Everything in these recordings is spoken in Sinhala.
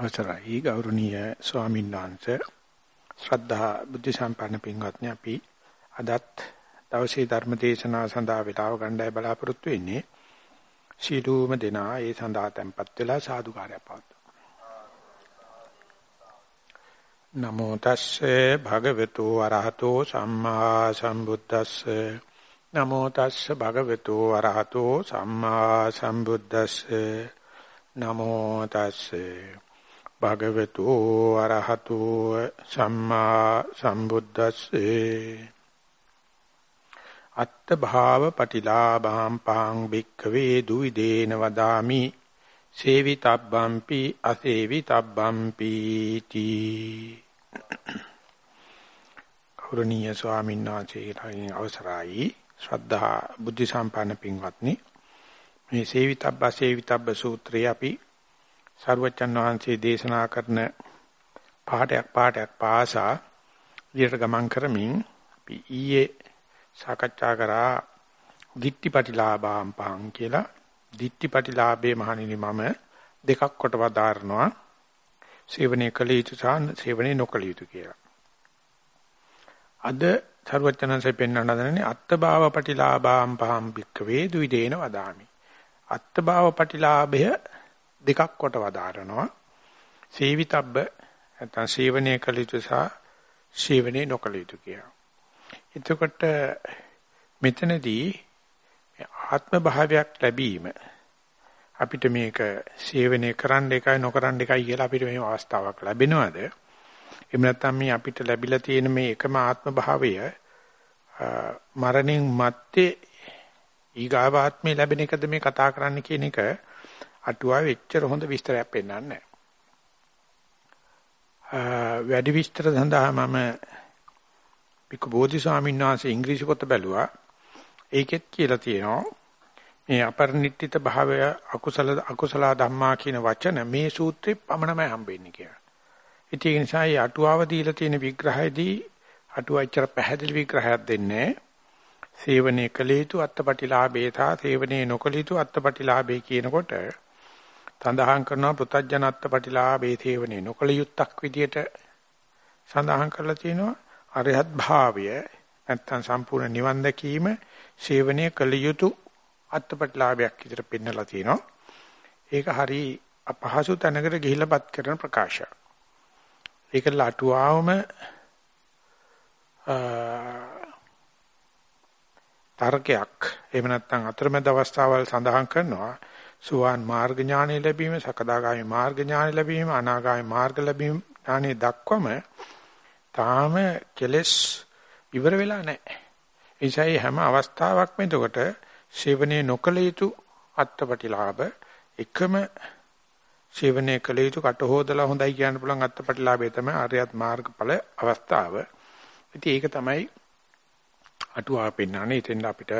අවසරයි. ගෞරවනීය ස්වාමීන් වහන්සේ ශ්‍රද්ධා බුද්ධ සම්පන්න පින්වත්නි අපි අදත් දවසේ ධර්ම දේශනාව සඳහා වේලාව ගණ්ඩාය බලාපොරොත්තු වෙන්නේ සීලූම දෙනා ඒ සඳහා tempත් වෙලා සාදුකාරය පවත්වමු. නමෝ තස්සේ භගවතු වරහතෝ සම්මා සම්බුද්දස්සේ. නමෝ තස්සේ භගවතු වරහතෝ සම්මා සම්බුද්දස්සේ. නමෝ තස්සේ භගවතු අරහතු සම්මා සම්බුද්දස්සේ. අත්ත භාව පටිලාභං පං බික්කවේ දුවිදේන වදාමි. සේවිතබ්බම්පි අසේවිතබ්බම්පි තී. කෞරණීය ස්වාමීන් වහන්සේලාගෙන් අවසරයි. ශ්‍රද්ධා බුද්ධ සම්පන්න පින්වත්නි මේ සේවිතබ්බ සේවිතබ්බ සූත්‍රය අපි සරුවච්චන් වහන්සේ දේශනා කරන පාඩයක් පාඩයක් පාසා විදියට ගමන් කරමින් අපි ඊයේ සාකච්ඡා කරා දිට්ඨිපටිලාභාම් පහන් කියලා දිට්ඨිපටිලාභේ මහණෙනි මම දෙකක් කොට වදාරනවා සේවනයේ කළ යුතු සහ සේවනයේ නොකළ යුතු කියලා. අද සරුවච්චන්සේ පෙන්වන්න හදනනේ අත්ථභාව පටිලාභාම් පහම් බික්කවේ දුයිදේන වදාමි. අත්ථභාව පටිලාභය දෙකක් කොට වදාරනවා. සේවිතබ්බ නැත්නම් සේවනයේ කළ යුතු සහ සේවනයේ නොකළ යුතු කියලා. එතකොට මෙතනදී ආත්ම භාවයක් ලැබීම අපිට මේක සේවනයේ කරන්න එකයි නොකරන්න එකයි කියලා අපිට මේ අවස්ථාවක් ලැබෙනවද? එහෙම නැත්නම් මේ අපිට ලැබිලා තියෙන මේ එකම ආත්ම භාවය මරණින් මත්තේ ඊගාවාත්මේ ලැබෙන එකද මේ කතා කරන්න කියන එක අටුවාවේ එච්චර හොඳ විස්තරයක් පෙන්නන්නේ නැහැ. වැඩි විස්තර සඳහා මම පික බෝධි ස්වාමීන් වහන්සේ ඉංග්‍රීසි පොත බැලුවා. ඒකෙත් කියලා තියෙනවා මේ අපරිනිට්ඨිත භාවය අකුසල අකුසල ධම්මා කියන වචන මේ සූත්‍රෙ පමණමයි හම්බෙන්නේ කියලා. ඉතින් ඒ නිසා මේ අටුවාව දීලා තියෙන විග්‍රහයේදී අටුවාචර පැහැදිලි විග්‍රහයක් දෙන්නේ සේවනයේ කළ යුතු අත්පටිලාභේ තා සේවනයේ නොකළ යුතු අත්පටිලාභේ කියනකොට සඳහන් කරනවා පුතඥත්ත ප්‍රතිලාභේ තේවනේ. නොකල යුත්තක් විදියට සඳහන් කරලා තියෙනවා අරහත් භාවය නැත්තම් සම්පූර්ණ නිවන් දැකීම සේවනයේ කල යුතු අත්පටිලාභයක් විදියට පෙන්නලා තියෙනවා. ඒක හරි අපහසු තැනකට ගිහිලාපත් කරන ප්‍රකාශය ඒක ලටුවාවම තර්කයක් එහෙම නැත්නම් අතරමැද අවස්ථාවල් සඳහන් කරනවා. සුවාන් මාර්ග ඥානෙ ලැබීම, සකදාගාමි මාර්ග ඥානෙ ලැබීම, අනාගාමි මාර්ග ලැබීම ඥානෙ දක්වම තාම කෙලස් ඉවර වෙලා නැහැ. ඒසයි හැම අවස්ථාවක්ම එතකොට සේවනයේ නොකල යුතු අත්පටිලාභ එකම සේවනයේ කළ යුතු කට හොදලා හොඳයි කියන්න පුළුවන් අත්පටිලාභය තමයි ආර්යත් මාර්ගඵල අවස්ථාව. ඉතින් ඒක තමයි අටුවා පෙන්වන්නේ. එතෙන් අපිට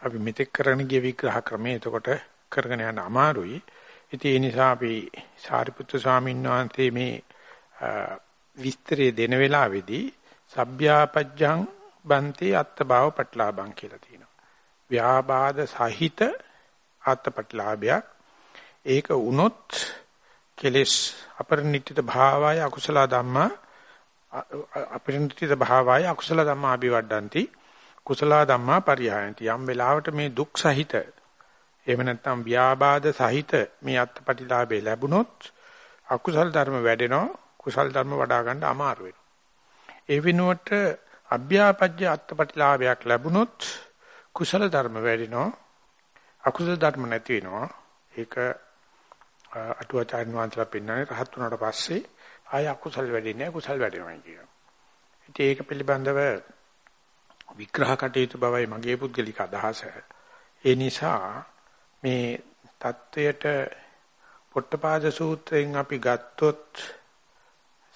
අපි මෙතෙක් කරගෙන ගිය විග්‍රහ ක්‍රමය එතකොට කරගෙන යන්න අමාරුයි. ඉතින් ඒ නිසා අපි සාරිපුත්‍ර ස්වාමීන් වහන්සේ මේ විස්තරය දෙන වෙලාවේදී සබ්භ්‍යාපජ්ජං බන්ති අත්බව පටලාභං කියලා තියෙනවා. ව්‍යාබාධ සහිත අත්පටලාභයක් ඒක වුණොත් කෙලස් අපරිණිතිත භාවය අකුසල ධම්මා අපරිණිතිත භාවය අකුසල ධම්මා අභිවඩ්ඩಂತಿ කුසල ධම්මා පරිහායන්ති යම් වෙලාවට මේ දුක් සහිත එහෙම නැත්නම් ව්‍යාබාධ සහිත මේ අත්පටිලාභේ ලැබුණොත් අකුසල් ධර්ම වැඩෙනවා කුසල් ධර්ම වඩා ගන්න අමාරු වෙනවා. ඒ වෙනුවට අභ්‍යාපජ්‍ය අත්පටිලාභයක් ලැබුණොත් කුසල ධර්ම වැඩෙනවා අකුසල ධර්ම නැති වෙනවා. ඒක අටුවාචාර්ය වහන්සේලා පෙන්නන්නේ රහත් වුණාට පස්සේ ආය අකුසල් වැඩෙන්නේ කුසල් වැඩෙනවා කියනවා. ඉතින් ඒක පිළිබඳව විග්‍රහ කටයුතු බවයි මගේ පුද්ගලික අදහස. ඒ නිසා මේ தත්වයට පොට්ටපාද සූත්‍රයෙන් අපි ගත්තොත්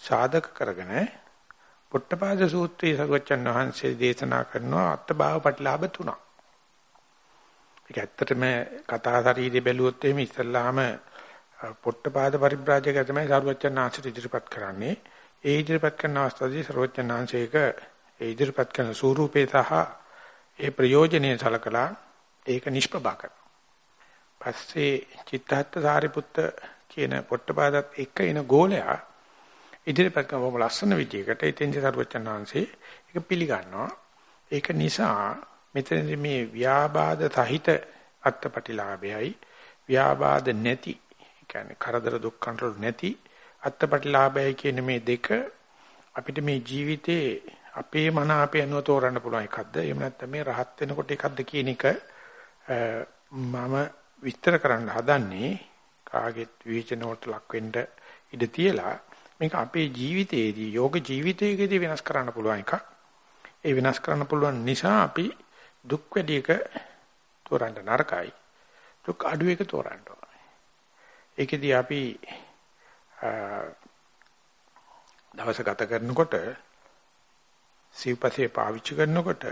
සාධක කරගෙන පොට්ටපාද සූත්‍රයේ සරුවචන් වහන්සේ දේශනා කරනවා අත්බාව ප්‍රතිලාභ තුනක්. ඒක ඇත්තටම කතා ශරීරය බැලුවොත් එහෙම ඉස්සල්ලාම පොට්ටපාද පරිබ්‍රාජකය තමයි සරුවචන් වහන්සේ ඉදිරිපත් කරන්නේ. ඒ ඉදිරිපත් කරන අවස්ථාවේදී සරුවචන් වහන්සේක ඒ ඉදිරිපත් කරන ස්වරූපේ සහ ඒ ප්‍රයෝජනයේ සලකලා ඒක නිෂ්පභා කරනවා. පස්සේ චිත්තහත් සාරිපුත්ත කියන පොට්ටපාදත් එක්ක එන ගෝලයා ඉදිරිපත් කරන බොහොම ලස්සන විදියකට ඉතින්දි සරුවචනාංශේ ඒක පිළිගන්නවා. ඒක නිසා මෙතනදී මේ ව්‍යාබාධ සහිත අත්පටිලාභයයි ව්‍යාබාධ නැති කියන්නේ කරදර දුක් කන්ට්‍රෝල් නැති අත්පටිලාභයයි කියන මේ දෙක අපිට මේ ජීවිතේ අපේ මන අපේ අනුව තෝරන්න පුළුවන් එකක්ද එහෙම නැත්නම් මේ රහත් වෙනකොට එකක්ද කියන එක මම විස්තර කරන්න හදන්නේ කාගෙත් විචනෝට ලක් වෙන්න ඉඩ තියලා මේක අපේ ජීවිතයේදී යෝග ජීවිතයේදී වෙනස් කරන්න පුළුවන් එකක්. ඒ වෙනස් කරන්න පුළුවන් නිසා අපි දුක් වැඩි එක තෝරන්න නරකයි. දුක් අඩු එක තෝරන්න ඕනේ. ඒකෙදී අපි දවස ගත කරනකොට සිව්පසේ පාවිච්චි කරනකොට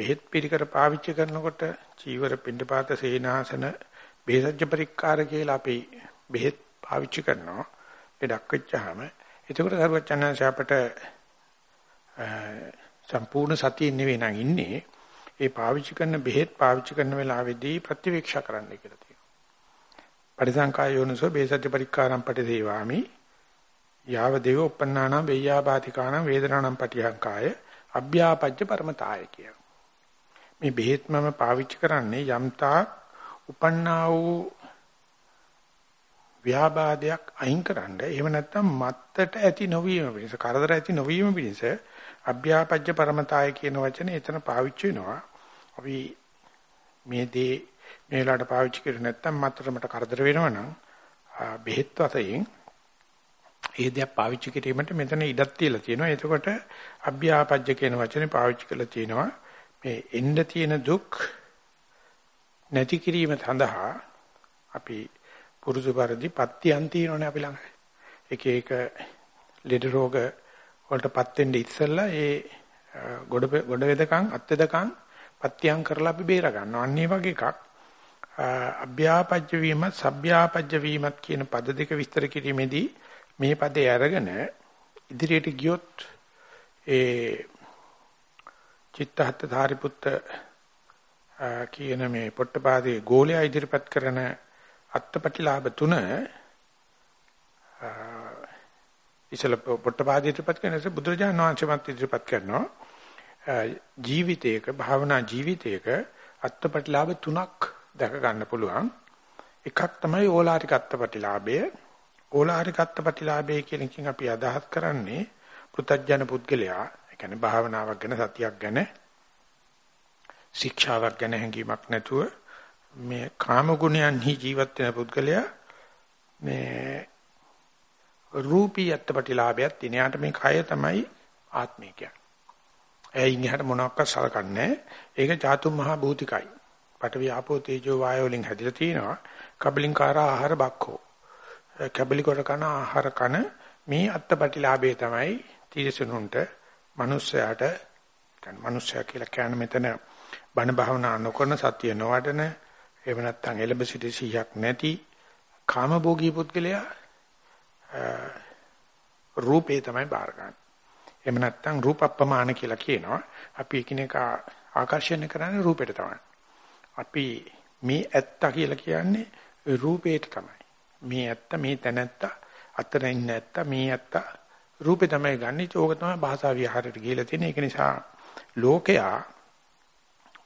බෙහෙත් පිළිකර පාවිච්චි කරනකොට චීවර පිණ්ඩපාත සේනාසන බෙහෙත්ජ පරික්කාර කියලා අපි බෙහෙත් පාවිච්චි කරනවා ලෙඩක් වෙච්චාම එතකොට සරුවචනංශ අපට සම්පූර්ණ සතිය නෙවෙයි නම් ඉන්නේ ඒ පාවිච්චි කරන බෙහෙත් පාවිච්චි කරන වෙලාවේදී ප්‍රතිවීක්ෂා කරන්න කියලා තියෙනවා. පරිසංකාය යෝනසෝ බේසත්‍ය පරික්කාරම් පටිදේවාමි යාව දේව උපන්නානම් වෙය්‍යාපාතිකානම් වේදනානම් පටිහංකාය අභ්‍යාපජ්ජ පරමතාය කිය. මේ බෙහෙත් මම පාවිච්චි කරන්නේ යම්තා උපන්නා වූ ව්‍යාබාධයක් අයින් කරන්න. එහෙම නැත්නම් මත්තට ඇති නොවීම පිණිස, කරදර ඇති නොවීම පිණිස අභ්‍යාපජ්ජ පරමතාය කියන වචනේ එතන පාවිච්චි වෙනවා. අපි මේ දේ මේ වෙලාවට පාවිච්චි කරු නැත්නම් මතරමට කරදර වෙනවනම් බෙහෙත් වශයෙන් ඒ දෙයක් පාවිච්චි කිරීමට මෙතන ඉඩක් තියලා තියෙනවා. එතකොට අභ්‍යාපජ්ජ කියන වචනේ පාවිච්චි කරලා තියෙනවා. මේ එන්න තියෙන දුක් නැති කිරීම සඳහා අපි පුරුදු පරිදි පත්‍යයන් තියෙනවනේ අපි ළඟ. එක එක ලෙඩ රෝග වලටපත් වෙන්න ඉස්සෙල්ලා ඒ ගොඩ ගොඩ වෙදකම් අත් වෙදකම් පත්‍යයන් කරලා අපි බේර ගන්නවා. අන්න ඒ වගේ එකක්. අභ්‍යාපජ්ජ වීමත් සભ્યાපජ්ජ වීමත් කියන පද දෙක විස්තර කිරීමේදී මේ පදේ අරගෙන ඉදිරියට ගියොත් ඒ චිත්තහත් ධාරිපුත්ත කියන මේ පොට්ටපාදේ ගෝලයා ඉදිරිපත් කරන අත්පටිලාභ තුන ඉසල පොට්ටපාද ඉදිරිපත් කරනසේ බුදුරජාණන් වහන්සේමත් ඉදිරිපත් කරනවා. ජීවිතයක භාවනා ජීවිතයක අත්පටිලාභ තුනක් දැක ගන්න පුළුවන්. එකක් තමයි ඕලාරික අත්පටිලාභය. ඕලාරික අත්පටිලාභය කියන එකෙන් අපි අදහස් කරන්නේ පෘතජන පුද්ගලයා ඒ කියන්නේ භාවනාවක් ගැන සතියක් ගැන ශික්ෂාවක් ගැන හැඟීමක් නැතුව මේ කාම ගුණයන්හි ජීවත් වෙන පුද්ගලයා මේ රූපී අත්පටිලාභයක් තියෙන. යාට මේ කය තමයි ආත්මය කියන්නේ. එයින් එහාට මොනවාක්වත් සලකන්නේ ඒක චාතුම් මහා භූතිකයි. පඨවි ආපෝ තේජෝ වායෝ වලින් හැදිලා තිනවා. කබලින්කාර ආහාර බක්කෝ. කබලි කොට කන ආහාර කන මේ අත්පටිලාභය තමයි තීරසනුන්ට මිනිස්සයාට කියන්නේ මිනිස්සයා කියලා කියන්නේ මෙතන බණ භාවනා නොකරන සතිය නොවඩන එහෙම නැත්නම් එලඹ සිටි සිහියක් නැති කාමභෝගී පුද්ගලයා රූපේ තමයි බාර ගන්න. එහෙම නැත්නම් රූපප්‍රමාණ කියලා කියනවා. අපි එකිනෙක ආකර්ෂණය කරන්නේ රූපෙට තමයි. අපි මේ ඇත්ත කියලා කියන්නේ රූපේට තමයි. මේ ඇත්ත මේ තැනැත්ත අතර ඉන්න ඇත්ත මේ ඇත්ත රූපේ තමයි ගන්නෙ. ඒක තමයි භාෂා විහාරයට ගිහිලා තියෙන. ඒක නිසා ලෝකයා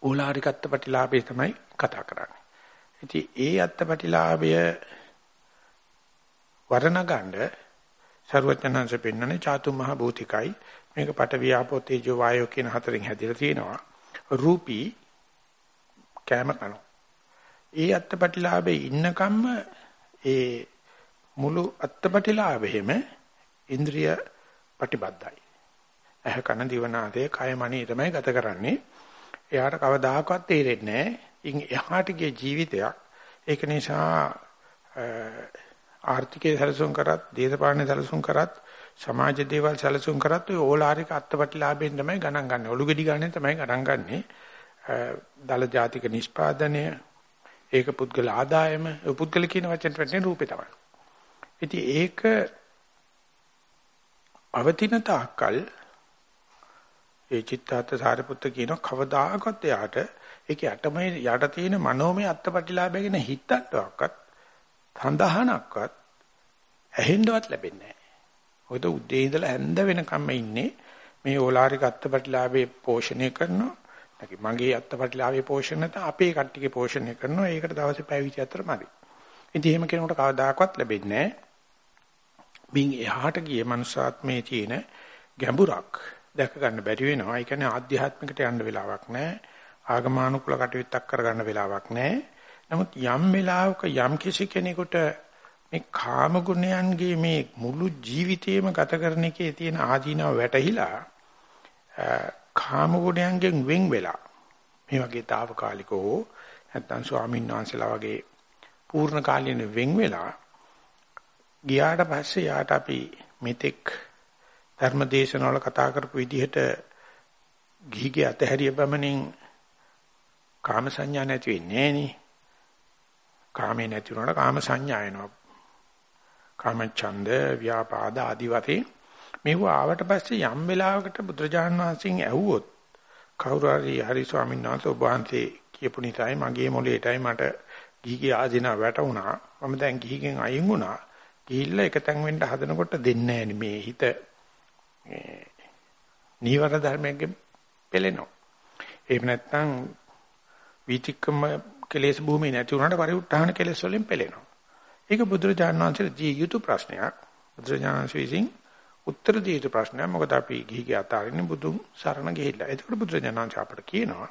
ඕලාරිකත්ත ප්‍රතිලාභේ තමයි කතා කරන්නේ. ඉතින් ඒ අත්පටිලාභය වර්ණ ගන්න ਸਰවඥාන්සේ පෙන්වන්නේ චාතු මහ භූතිකයි මේක පට වියාපෝ තේජෝ වායෝ කියන හතරෙන් හැදිලා තියෙනවා රූපී කැම කනෝ ඒ අත්පටිලාභේ ඉන්නකම්ම ඒ මුළු අත්පටිලාභෙම ඉන්ද්‍රිය ප්‍රතිබද්ධයි ඇහ කන දිවනාදේ කය මනී තමයි ගත කරන්නේ එයාට කවදාකවත් තේරෙන්නේ නැහැ ඉන් එහාට ගිය ජීවිතයක් ඒක නිසා ආර්ථිකයේ සැලසුම් කරත් දේශපාලන සැලසුම් කරත් සමාජ දේවල් සැලසුම් කරත් ඔය ඕලාරික අත්පටිලාභයෙන් තමයි ගණන් ගන්න. ඔලු ගෙඩි ගන්න තමයි ගණන් ගන්නෙ. දල ජාතික නිෂ්පාදනය ඒක පුද්ගල ආදායම පුද්ගල කියන වචෙන් වැටෙන රූපේ තමයි. ඉතින් ඒක අවතින තාක්කල් ඒ චිත්තාර්ථ සාරිපුත්ත කියන කවදාකවත් එයාට ඒක යටමයි යට තියෙන මනෝමය අත්පටිලාභය ගැන හිතන්නවක්වත් සඳහනක්වත් ඇහෙන්නවත් ලැබෙන්නේ නැහැ. මොකද උදේ ඉඳලා හැන්ද වෙනකම්ම ඉන්නේ මේ ඕලාරික අත්පටිලාභේ පෝෂණය කරනවා. නැකි මගේ අත්පටිලාභේ පෝෂණය නැත්නම් අපේ කට්ටියගේ පෝෂණය කරනවා. ඒකට දවසේ පැය 24 මදි. ඉතින් එහෙම කෙනෙකුට කවදාකවත් ලැබෙන්නේ නැහැ. මින් එහාට ගිය මනුසාත්මයේ තියෙන ගැඹුරක් දැක ගන්න බැරි වෙනවා. ඒ කියන්නේ ආධ්‍යාත්මිකට යන්න වෙලාවක් නැහැ. ආගමානුකූල කටයුත්තක් කරගන්න වෙලාවක් නැහැ. නමුත් යම් වෙලාවක යම් කිසි කෙනෙකුට මේ කාම ගුණයන්ගේ මේ මුළු ජීවිතේම ගත කරන එකේ තියෙන ආදීනව වැටහිලා කාම ගුණයන්ගෙන් වෙන් වෙලා මේ වගේ తాවකාලිකව නැත්නම් ස්වාමීන් වහන්සේලා වගේ පූර්ණ කාලීන වෙන් වෙලා ගියාට පස්සේ යාට අපි මෙතෙක් ධර්මදේශනවල කතා කරපු විදිහට ගිහිගේ අතහැරිය බමනින් කාම සංඥා නැති වෙන්නේ නෑනේ. කාමේ නැති වුණාට කාම සංඥා එනවා. කාම ඡන්ද ව්‍යාපාද ආදි වශයෙන් මේව ආවට පස්සේ යම් වෙලාවකට බුදුරජාණන් වහන්සේගෙන් ඇහුවොත් කවුරු හරි හරි ස්වාමීන් වහන්සේ ඔබ වහන්සේ කියපු නිසායි මගේ මොළේටයි මට ගිහිගේ ආධින වැටුණා. මම දැන් ගිහිගෙන් අයින් වුණා. ගිහිල්ලා එකතෙන් වෙන්න හදනකොට දෙන්නේ නැහැ මේ හිත මේ නීවර ධර්මයෙන් පෙළෙනවා. එහෙම නැත්නම් විතික්කම කෙලෙස් භූමිය නැති වුණාට පරිඋත්ථාන කෙලෙස් වලින් පෙළෙනවා. ඒක බුදුරජාණන් වහන්සේට දී යුතු ප්‍රශ්නයක්. බුදුරජාණන් වහන්සේ විසින් උත්තර දී යුතු ප්‍රශ්නයක්. මොකද අපි ගිහි අතාරින්නේ බුදුන් සරණ ගිහිල්ලා. ඒකට බුදුරජාණන් වහන්සේ අපට කියනවා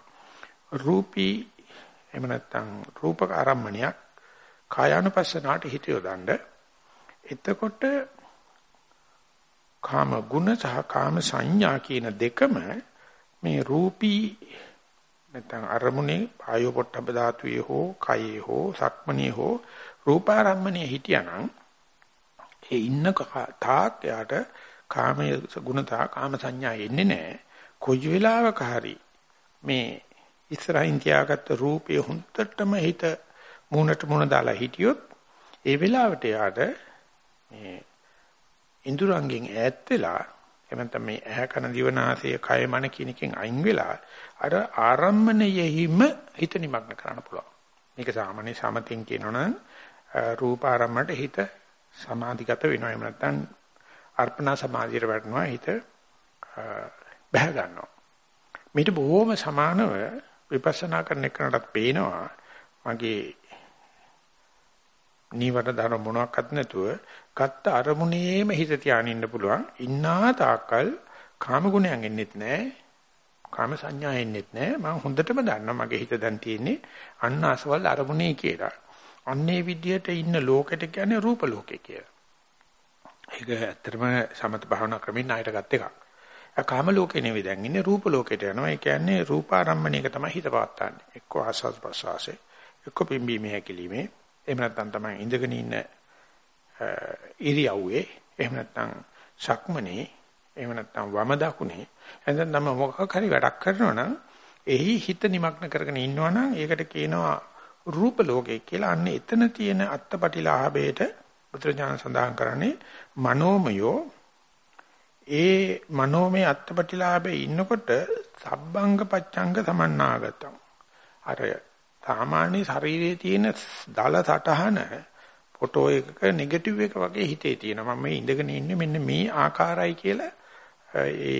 රූපී එහෙම නැත්නම් රූපක ආරම්මණයක් කායානුපස්සනාට හිත යොදන්න. එතකොට කාම ගුණ සහ කාම සංඥා කියන දෙකම මේ රූපී නැත්නම් අරමුණේ ආයෝ පොට්ටබ ධාතුවේ හෝ කයේ හෝ සක්මණේ හෝ රූපාරම්මණේ හිටියානම් ඒ ඉන්න තාක් යාට කාමයේ ගුණතා කාම සංඥා එන්නේ නැහැ. කොයි වෙලාවක හරි මේ ඉස්සරහින් තියාගත්ත රූපේ හුන්ටටම හිත මූණට මූණ දාලා හිටියොත් ඒ වෙලාවට යාට මේ ඉඳුරංගෙන් ඈත් වෙලා එහෙම මේ ඇහැ කන දිවනාසය කය මන කියන එකෙන් අයින් වෙලා අර ආරම්මණයෙහිම හිත නිමග්න කරන්න පුළුවන්. මේක සාමාන්‍ය සමතින් කියනවනම් රූප ආරම්මණයට හිත සමාධිගත වෙනවා. එහෙම නැත්නම් අර්පණා සමාධියට වැටෙනවා හිත බහ ගන්නවා. මේට බොහොම සමානව විපස්සනා කරන එකකටත් පේනවා මගේ නීවර ධර්ම මොනවාක්වත් නැතුව ගත්ත අරමුණේම හිත තියාගෙන ඉන්න පුළුවන්. ඉන්නා තාක්කල් කාම ගුණයන් එන්නෙත් නැහැ. කාම සංඥා එන්නෙත් නැහැ. මම හොඳටම දන්නවා මගේ හිත දැන් තියෙන්නේ අන්න අසවල් අරමුණේ කියලා. අන්නේ විදියට ඉන්න ලෝකෙට කියන්නේ රූප ලෝකේ කියලා. ඒක ඇත්තටම සමත භාවනා ක්‍රමෙන් ණයට ගත් එකක්. කාම ලෝකේ නෙවෙයි දැන් ඉන්නේ රූප ලෝකෙට යනවා. ඒ කියන්නේ රූපාරම්මණයක තමයි හිත පවත්තන්නේ. එක්ක ආස්වාද ප්‍රසවාසයේ, එක්ක පිම්බීමේ හැකිලිමේ එහෙම නැත්නම් තමයි ඉඳගෙන ඉන්න ඉරියව්වේ එහෙම නැත්නම් සක්මනේ එහෙම නැත්නම් වම දකුණේ එහෙනම් නම් මොකක් හරි වැඩක් කරනවා නම් එහි හිත নিমগ্ন කරගෙන ඉන්නවා නම් ඒකට කියනවා රූප ලෝකේ කියලා අන්න එතන තියෙන අත්පටිලාභයට බුදුරජාණන් සඳහන් කරන්නේ මනෝමයෝ ඒ මනෝමය අත්පටිලාභේ ඉන්නකොට සබ්බංග පච්ඡංග සමන්නාගතම් අර සාමාන්‍ය ශරීරයේ තියෙන දල සටහන ෆොටෝ එකක නෙගටිව් එක වගේ හිතේ තියෙනවා. මම මේ ඉඳගෙන ඉන්නේ මෙන්න මේ ආකාරයි කියලා ඒ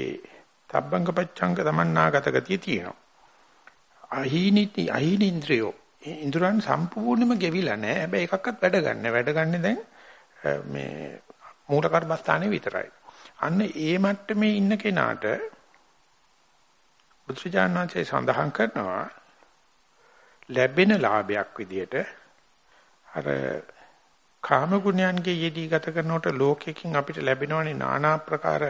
තබ්බංග පච්ඡංග තමන්නාගත ගතිය තියෙනවා. අහීනිති අහීනින්ද්‍රයෝ ඉන්ද්‍රයන් සම්පූර්ණයෙන්ම ගෙවිලා නැහැ. හැබැයි එකක්වත් වැඩ ගන්න. වැඩ ගන්න දැන් මේ මූල කර්මස්ථානේ විතරයි. අන්න ඒ මට්ටමේ ඉන්න කෙනාට බුදුචානන්සේ සඳහන් කරනවා ලැබෙන ලාභයක් විදියට අර කාම ගුණයන්ගේ යෙදී ගත කරනකොට ලෝකෙකින් අපිට ලැබෙනවනේ নানা ප්‍රකාර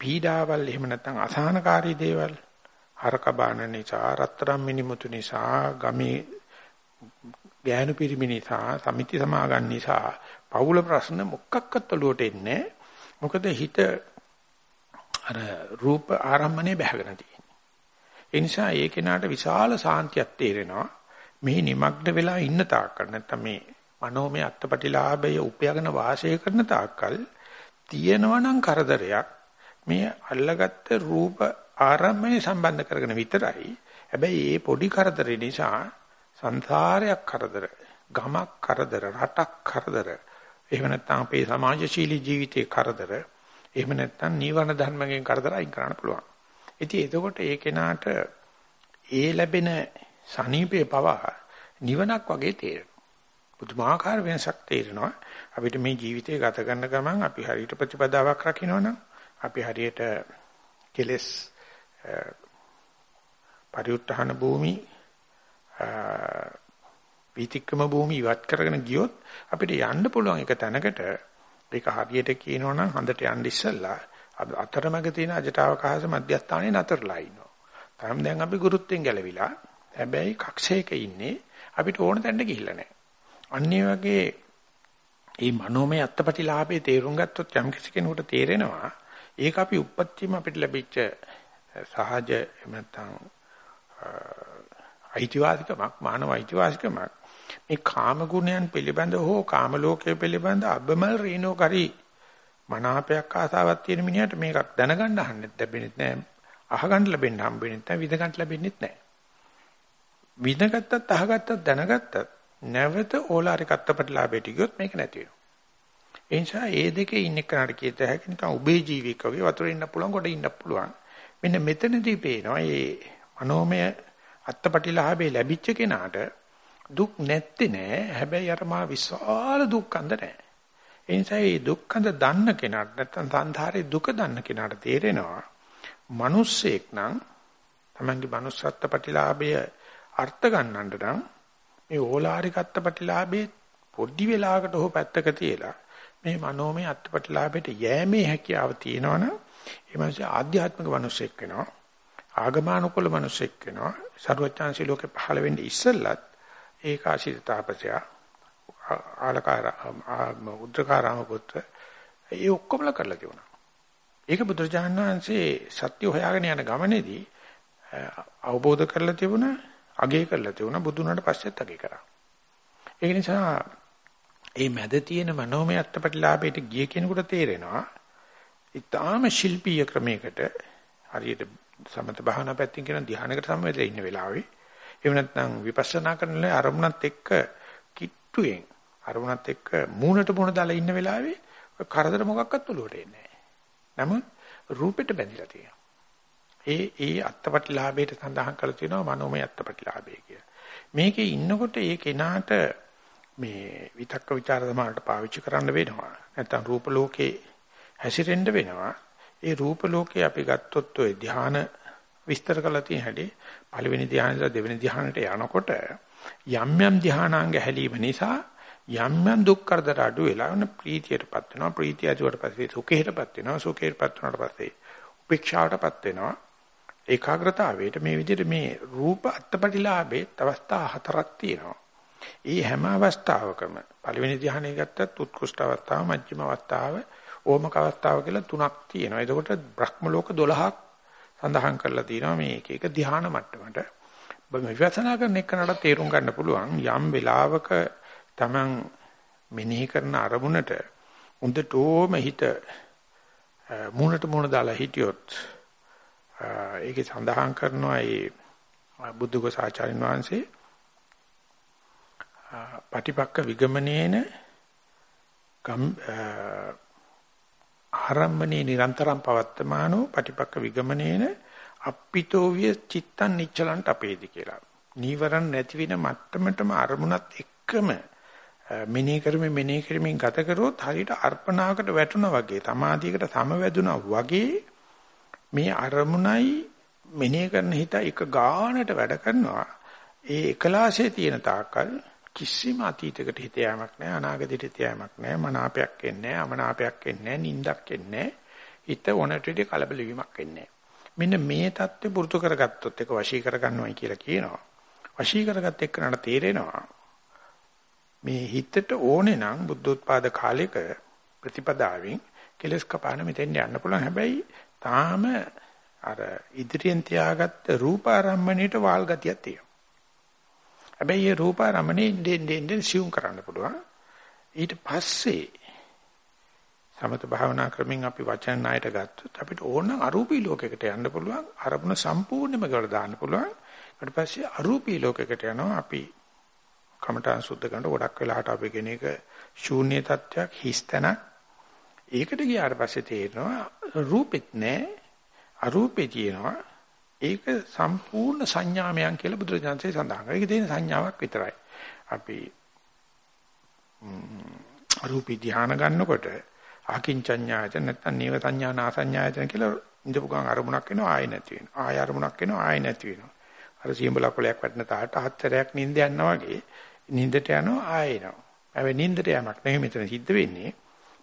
පීඩාවල් එහෙම නැත්නම් අසහනකාරී දේවල් හරක බාන නිසා රත්තරන් මිනිමුතු නිසා ගමේ ගෑනු පිරිමි නිසා සමිති සමාගම් නිසා පවුල ප්‍රශ්න මොකක්වත් ඔලුවට එන්නේ මොකද හිත අර රූප ආරම්මනේ බහගෙන තියෙන්නේ ඒ නිසා ඒ කෙනාට විශාල සාන්තියක් තේරෙනවා. මේ নিমগ্ন වෙලා ඉන්න තාක්කල් නැත්තම් මේ මනෝමය අත්පටිලාභය උපයගෙන වාසය කරන තාක්කල් තියෙනවනම් කරදරයක් මේ අල්ලගත්ත රූප ආරම්භය සම්බන්ධ කරගෙන විතරයි. හැබැයි මේ පොඩි කරදරේ නිසා සංසාරයක් කරදර ගමක් කරදර, රටක් කරදර. එහෙම නැත්නම් අපේ සමාජශීලී ජීවිතයේ කරදර. එහෙම නැත්නම් නීවරණ ධර්මයෙන් කරදර අයින් කරන්න පුළුවන්. ඉතින් එතකොට ඒ කෙනාට ඒ ලැබෙන සනීපේ පවා නිවනක් වගේ තේරෙනවා. පුදුමාකාර වෙනසක් තේරෙනවා. අපිට මේ ජීවිතය ගත කරන ගමන් අපි හරියට ප්‍රතිපදාවක් රකින්නවනම් අපි හරියට කෙලස් පරිඋත්හාන භූමි වීතික්‍රම භූමි ඉවත් කරගෙන ගියොත් අපිට යන්න පුළුවන් එක තැනකට ඒක හරියට කියනවනම් හඳට යන්න ඉස්සෙල්ලා අතරමැග තියෙන අජටවකාශ මධ්‍යස්ථානයේ නතරලා ඉන්නවා. තාම දැන් අපි ගුරුත්වෙන් ගැලවිලා හැබැයි කක්ෂයක ඉන්නේ අපිට ඕන තැනට ගිහිල්ලා නැහැ. අන්නේ වගේ මේ මනෝමය අත්පටිලාභේ තේරුම් ගත්තොත් යම් කිසි කෙනෙකුට තේරෙනවා. ඒක අපි උප්පත්තියම අපිට ලැබිච්ච සහජ නැත්නම් අයිතිවාසිකමක් මානව අයිතිවාසිකමක්. මේ කාම ගුණයන් පිළිබඳ හෝ කාම ලෝකයේ පිළිබඳ අබමල් රීනෝ කරි මනාපයක් ආසාවක් තියෙන මිනිහට මේකක් දැනගන්න අහන්නෙත් ලැබෙන්නේ නැහැ අහගන්න ලැබෙන්න හම්බෙන්නේ නැහැ විඳගන්න ලැබෙන්නේ නැහැ විඳගත්තත් අහගත්තත් දැනගත්තත් නැවත ඕලාරික අත්පටලාභයට ගියොත් මේක නැති වෙනවා ඒ නිසා ඒ දෙකේ ඉන්න කෙනාට කියත හැකි නිකන් උබේ ජීවික වගේ වතුරේ ඉන්න පුළුවන් කොට ඉන්න පුළුවන් මෙන්න මෙතනදී පේනවා මේ මනෝමය අත්පටිලාභේ ලැබිච්ච කෙනාට දුක් නැත්තේ නෑ. හැබැයි අර මා විශාල දුක්ඛන්ද නෑ. ඒ නිසා මේ දුක්ඛන්ද දන්න කෙනාට නැත්නම් සංසාරේ දුක දන්න කෙනාට තේරෙනවා මිනිස්සෙක් නම් තමන්ගේ manussත්ත්ව ප්‍රතිලාභය අර්ථ ගන්නන්න නම් මේ ඕලාරික අත්පටිලාභේ පොඩි වෙලාවකට හෝ පැත්තක තියලා මේ මනෝමය අත්පටිලාභයට යෑමේ හැකියාව තියෙනවනම් ඒ මාසේ ආධ්‍යාත්මික මිනිසෙක් වෙනවා. ආගමානුකූල මිනිසෙක් වෙනවා. සර්වඥාන්සේ ලෝකේ පහළ වෙන්නේ ඉස්සෙල්ලත් ඒකාශිත තාපසය ආලකාර උද්දකාරාම පුත්‍ර ඒ ඔක්කොමල කරලා තිබුණා. ඒක බුදුරජාණන් වහන්සේ සත්‍ය හොයාගෙන යන ගමනේදී අවබෝධ කරලා තිබුණා, අගය කරලා තිබුණා බුදුනට පස්සෙත් අගය කරා. ඒක නිසා මේ මැද තියෙන මනෝමය අත්පටිලාභයට ගිය කෙනෙකුට තේරෙනවා ඊටාම ශිල්පීය ක්‍රමයකට හරියට සමත භාවනා පැත්තෙන් කියන ධ්‍යානකට සම්බන්ධලා ඉන්න වෙලාවේ එහෙම නැත්නම් විපස්සනා කරන අරමුණත් එක්ක කිට්ටුවෙන් අරමුණත් එක්ක මූණට මූණ දාලා ඉන්න වෙලාවේ කරදර මොකක්වත් උලුවට එන්නේ නැහැ. නමුත් රූපෙට බැඳිලා තියෙනවා. ඒ ඒ අත්පටිලාභයට සඳහන් කරලා තියෙනවා මනෝමය අත්පටිලාභය කියලා. මේකේ ඉන්නකොට ඒ කෙනාට මේ විතක්ක ਵਿਚාර සමානට පාවිච්චි කරන්න වෙනවා. නැත්නම් රූප ලෝකේ හැසිරෙන්න වෙනවා. ඒ රූප ලෝකේ අපි ගත්තොත් ඔය ධාන විස්තර කරලා තියෙන හැටි පළවෙනි ධානයද දෙවෙනි ධානයට යනකොට යම් යම් ධානාංග හැලීම නිසා යම් යම් දුක් කරදර අඩු වෙලා වෙන ප්‍රීතියටපත් වෙනවා ප්‍රීතිය ඇතිවට පස්සේ සුඛයටපත් වෙනවා සුඛයටපත් වුණාට පස්සේ උපේක්ෂාවටපත් වෙනවා ඒකාග්‍රතාවයට මේ විදිහට මේ රූප අත්පටිලාභේ අවස්ථා හතරක් තියෙනවා. ඒ හැම අවස්ථාවකම පළවෙනි ධ්‍යානය ගත්තත් උත්කෘෂ්ඨ අවස්ථාව, මධ්‍යම අවස්ථාව, ඕමක අවස්ථාව කියලා තුනක් තියෙනවා. එතකොට බ්‍රහ්ම ලෝක 12ක් සඳහන් කරලා තියෙනවා මේ එක එක ධ්‍යාන මට්ටමට. විපස්සනා කරන එකනට තේරුම් ගන්න පුළුවන් යම් වෙලාවක Taman මෙනෙහි කරන අරමුණට උන්දටෝම හිත මූණට මූණ දාලා හිටියොත් ඒකේ සඳහන් කරනවා ඒ බුද්ධඝෝස ආචාර්යන් වහන්සේ පටිපක්ක විගමනේන ආරම්මනේ නිරන්තරම් පවත්තමානෝ පටිපක්ක විගමනේන අප්පිතෝ විය චිත්තං නිච්චලන්ට අපේදි කියලා. නීවරණ නැති වෙන මට්ටමටම අරමුණත් එක්කම මෙනෙහි කරමින් මෙනෙහි කරමින් ගත කරොත් හරියට අර්පණාවකට වැටුණා වගේ සමාධියකට සමවැදුණා වගේ මේ අරමුණයි මෙනෙහි කරන හිත එක ගානට වැඩ කරනවා. ඒ එකලාසේ තියෙන තාක්කල් කිසිම අතීතයකට හිත යාමක් නැහැ අනාගතයට හිත යාමක් නැහැ මනාපයක් එන්නේ නැහැ අමනාපයක් එන්නේ නැහැ නිින්දක් එන්නේ හිත ඕනටට කලබල වීමක් එන්නේ මෙන්න මේ தත්ත්වය පුරුදු කරගත්තොත් ඒක වශී කරගන්නවයි කියලා කියනවා. වශී කරගත්ත එක්කනට තේරෙනවා මේ හිතට ඕනේ නම් බුද්ධෝත්පාද කාලයක ප්‍රතිපදාවෙන් කෙලස් කපාන මෙතෙන් යන්න පුළුවන්. හැබැයි තාම අර ඉදිරියෙන් තියාගත්ත රූපාරම්මණයට වාල් ගතියක් තියෙනවා හැබැයි මේ රූපාරමණය ඉන්නේ ඉන්නේ සියුම් කරන්න පුළුවන්. ඊට පස්සේ සමත භාවනා ක්‍රමෙන් අපි වචන ණයට ගත්තොත් අපිට ඕන අරූපී ලෝකයකට යන්න පුළුවන්. අරමුණ සම්පූර්ණයෙන්ම ගල දාන්න පුළුවන්. ඊට පස්සේ අරූපී ලෝකයකට යනවා අපි කමඨාන් සුද්ධ කරනකොට ගොඩක් වෙලාවට අපි කියන එක ශූන්‍ය තත්වයක් හිස්තන ඒකට ගියාට පස්සේ තේරෙනවා රූපෙත් නැහැ අරූපේ තියෙනවා ඒක සම්පූර්ණ සංඥාමයන් කියලා බුදුරජාණන්සේ සඳහන් කරා. ඒක තියෙන සංඥාවක් විතරයි. අපි රූපී ධානය ගන්නකොට ආකින්චඤ්ඤායතන නැත්නම් නීව සංඥා නාසඤ්ඤායතන කියලා ඉඳපු ගමන් අරමුණක් එනවා ආයෙ නැති වෙනවා. ආයෙ අරමුණක් එනවා ආයෙ නැති වෙනවා. අර සියඹල කොලයක් වැටෙන තාට හතරයක් නිින්ද යනවා වගේ නිින්දට යනවා ආයෙ එනවා. හැබැයි නිින්දට යamak නෙවෙයි මෙතන සිද්ධ වෙන්නේ.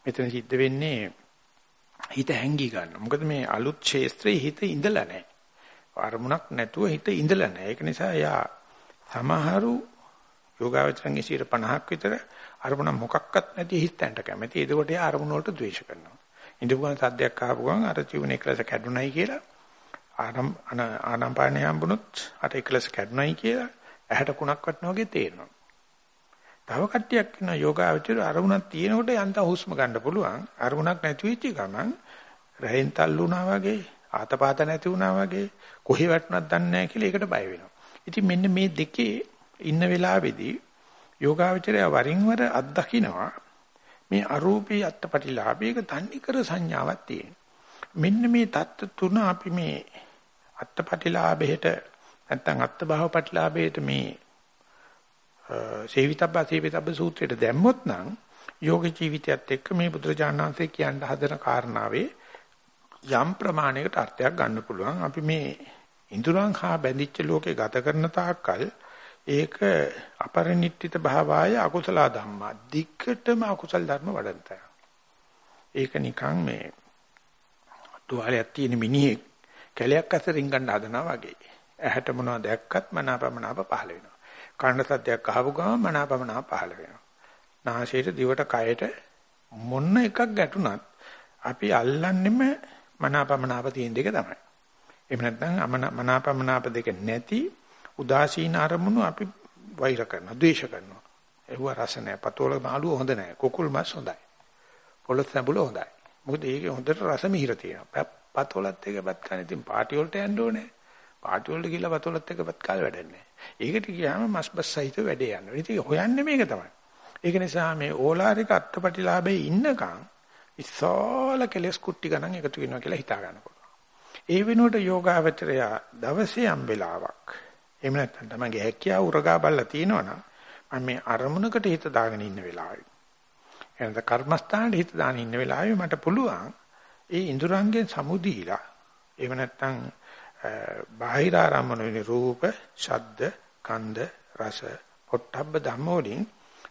මෙතන සිද්ධ වෙන්නේ හිත හැංගී ගන්න. මොකද මේ අලුත් ක්ෂේත්‍රයේ හිත ඉඳලා නැහැ. අරමුණක් නැතුව හිත ඉඳලා නැහැ. ඒක නිසා යා සමහරු යෝගාවචරංගේ 50ක් විතර අරමුණ මොකක්වත් නැති හිතෙන්ට කැමති. එතකොට යා අරමුණ වලට ද්වේෂ කරනවා. ඉඳපු ගමන් සද්දයක් අහපු ගමන් අර ජීවන එකලස කැඩුනයි කියලා ආනම් ආනම්පාණය හම්බුනොත් අර එකලස කැඩුනයි කියලා ඇහැට කුණක් වටනවා වගේ තේරෙනවා. තව කට්ටියක් ඉන්න යෝගාවචර අරමුණක් තියෙනකොට යන්ත හුස්ම ගන්න පුළුවන්. අරමුණක් නැති වෙච්ච ගමන් රහෙන් තල්ලුණා වගේ ආතපාත නැති වුණා වගේ කොහේ වැටුණත් දන්නේ නැහැ කියලා ඒකට බය වෙනවා. ඉතින් මෙන්න මේ දෙකේ ඉන්න වෙලාවේදී යෝගාවචරය වරින් වර අත්දකින්නවා මේ අරූපී අත්පටිලාභයක තන්නේ කර සංඥාවක් තියෙන. මෙන්න මේ தත්ත තුන අපි මේ අත්පටිලාභයට නැත්නම් අත්භව පටිලාභයට මේ සේවිතබ්බ සේවිතබ්බ සූත්‍රයට දැම්මොත් නම් යෝග ජීවිතයත් එක්ක මේ බුදුරජාණන් වහන්සේ කියන්න හදන කාරණාවේ යම් ප්‍රමාණයකට අර්ථයක් ගන්න පුළුවන්. අපි මේ ඉඳුරන් හා බැඳිච්ච ලෝකේ ගත කරන තාක්කල් ඒක අපරිනිට්ඨිත භාවය අකුසල ධම්මා. දික්කටම අකුසල ධර්ම වඩන්තය. ඒක නිකන් මේ තුවාලයක් තියෙන මිනිහෙක් කැලයක් අතර රින්ගන්න හදනවා වගේ. ඇහැට මොනවද දැක්කත් මනාපමනාප පහළ වෙනවා. කන්න සද්දයක් අහපු ගමන් මනාපමනාප පහළ වෙනවා. නාසයට දිවට කයට මොන්න එකක් ගැටුණත් අපි අල්ලන්නෙම මනාපමනාප තියෙන දෙක තමයි. එහෙම නැත්නම් මනාපමනාප දෙක නැති උදාසීන අරමුණු අපි වෛර කරනවා, ද්වේෂ කරනවා. ඒව රස නැහැ. පතෝල මාළුව හොඳ නැහැ. කුකුල් මස් හොඳයි. පොළොස් සම්බුල හොඳයි. මොකද ඒකේ හොඳට රස මිහිර තියෙනවා. පතෝලත් එකපත් ගන්න ඉතින් පාටි වලට යන්න ඕනේ. පාටි වලට ගිහලා පතෝලත් එකපත් කාලේ වැඩන්නේ. ඒකට ගියාම මස් බස් සහිත වැඩේ යනවා. ඉතින් හොයන්නේ මේක තමයි. ඒක නිසා මේ ඕලාරික අත්පටිලාභේ ඉන්නකම් ඉස්සෝල කෙලස් කුට්ටි ගණන් එකතු වෙනවා කියලා හිතා ගන්න පුළුවන්. ඒ වෙනුවට යෝගාවචරය දවසේ යම් වෙලාවක් එහෙම නැත්නම් තමන්ගේ හැකියාව උරගා බලලා තියෙනවනම් මම මේ අරමුණකට හිත දාගෙන ඉන්න වෙලාවේ එනද කර්මස්ථානයේ හිත දාගෙන ඉන්න වෙලාවේ මට පුළුවන් ඒ ඉඳුරංගෙන් සමුදීලා එහෙම නැත්නම් බාහිර ආරම්මන වෙන රූප, ශබ්ද, ගන්ධ, රස, පොට්ටබ්බ ධම්ම වලින්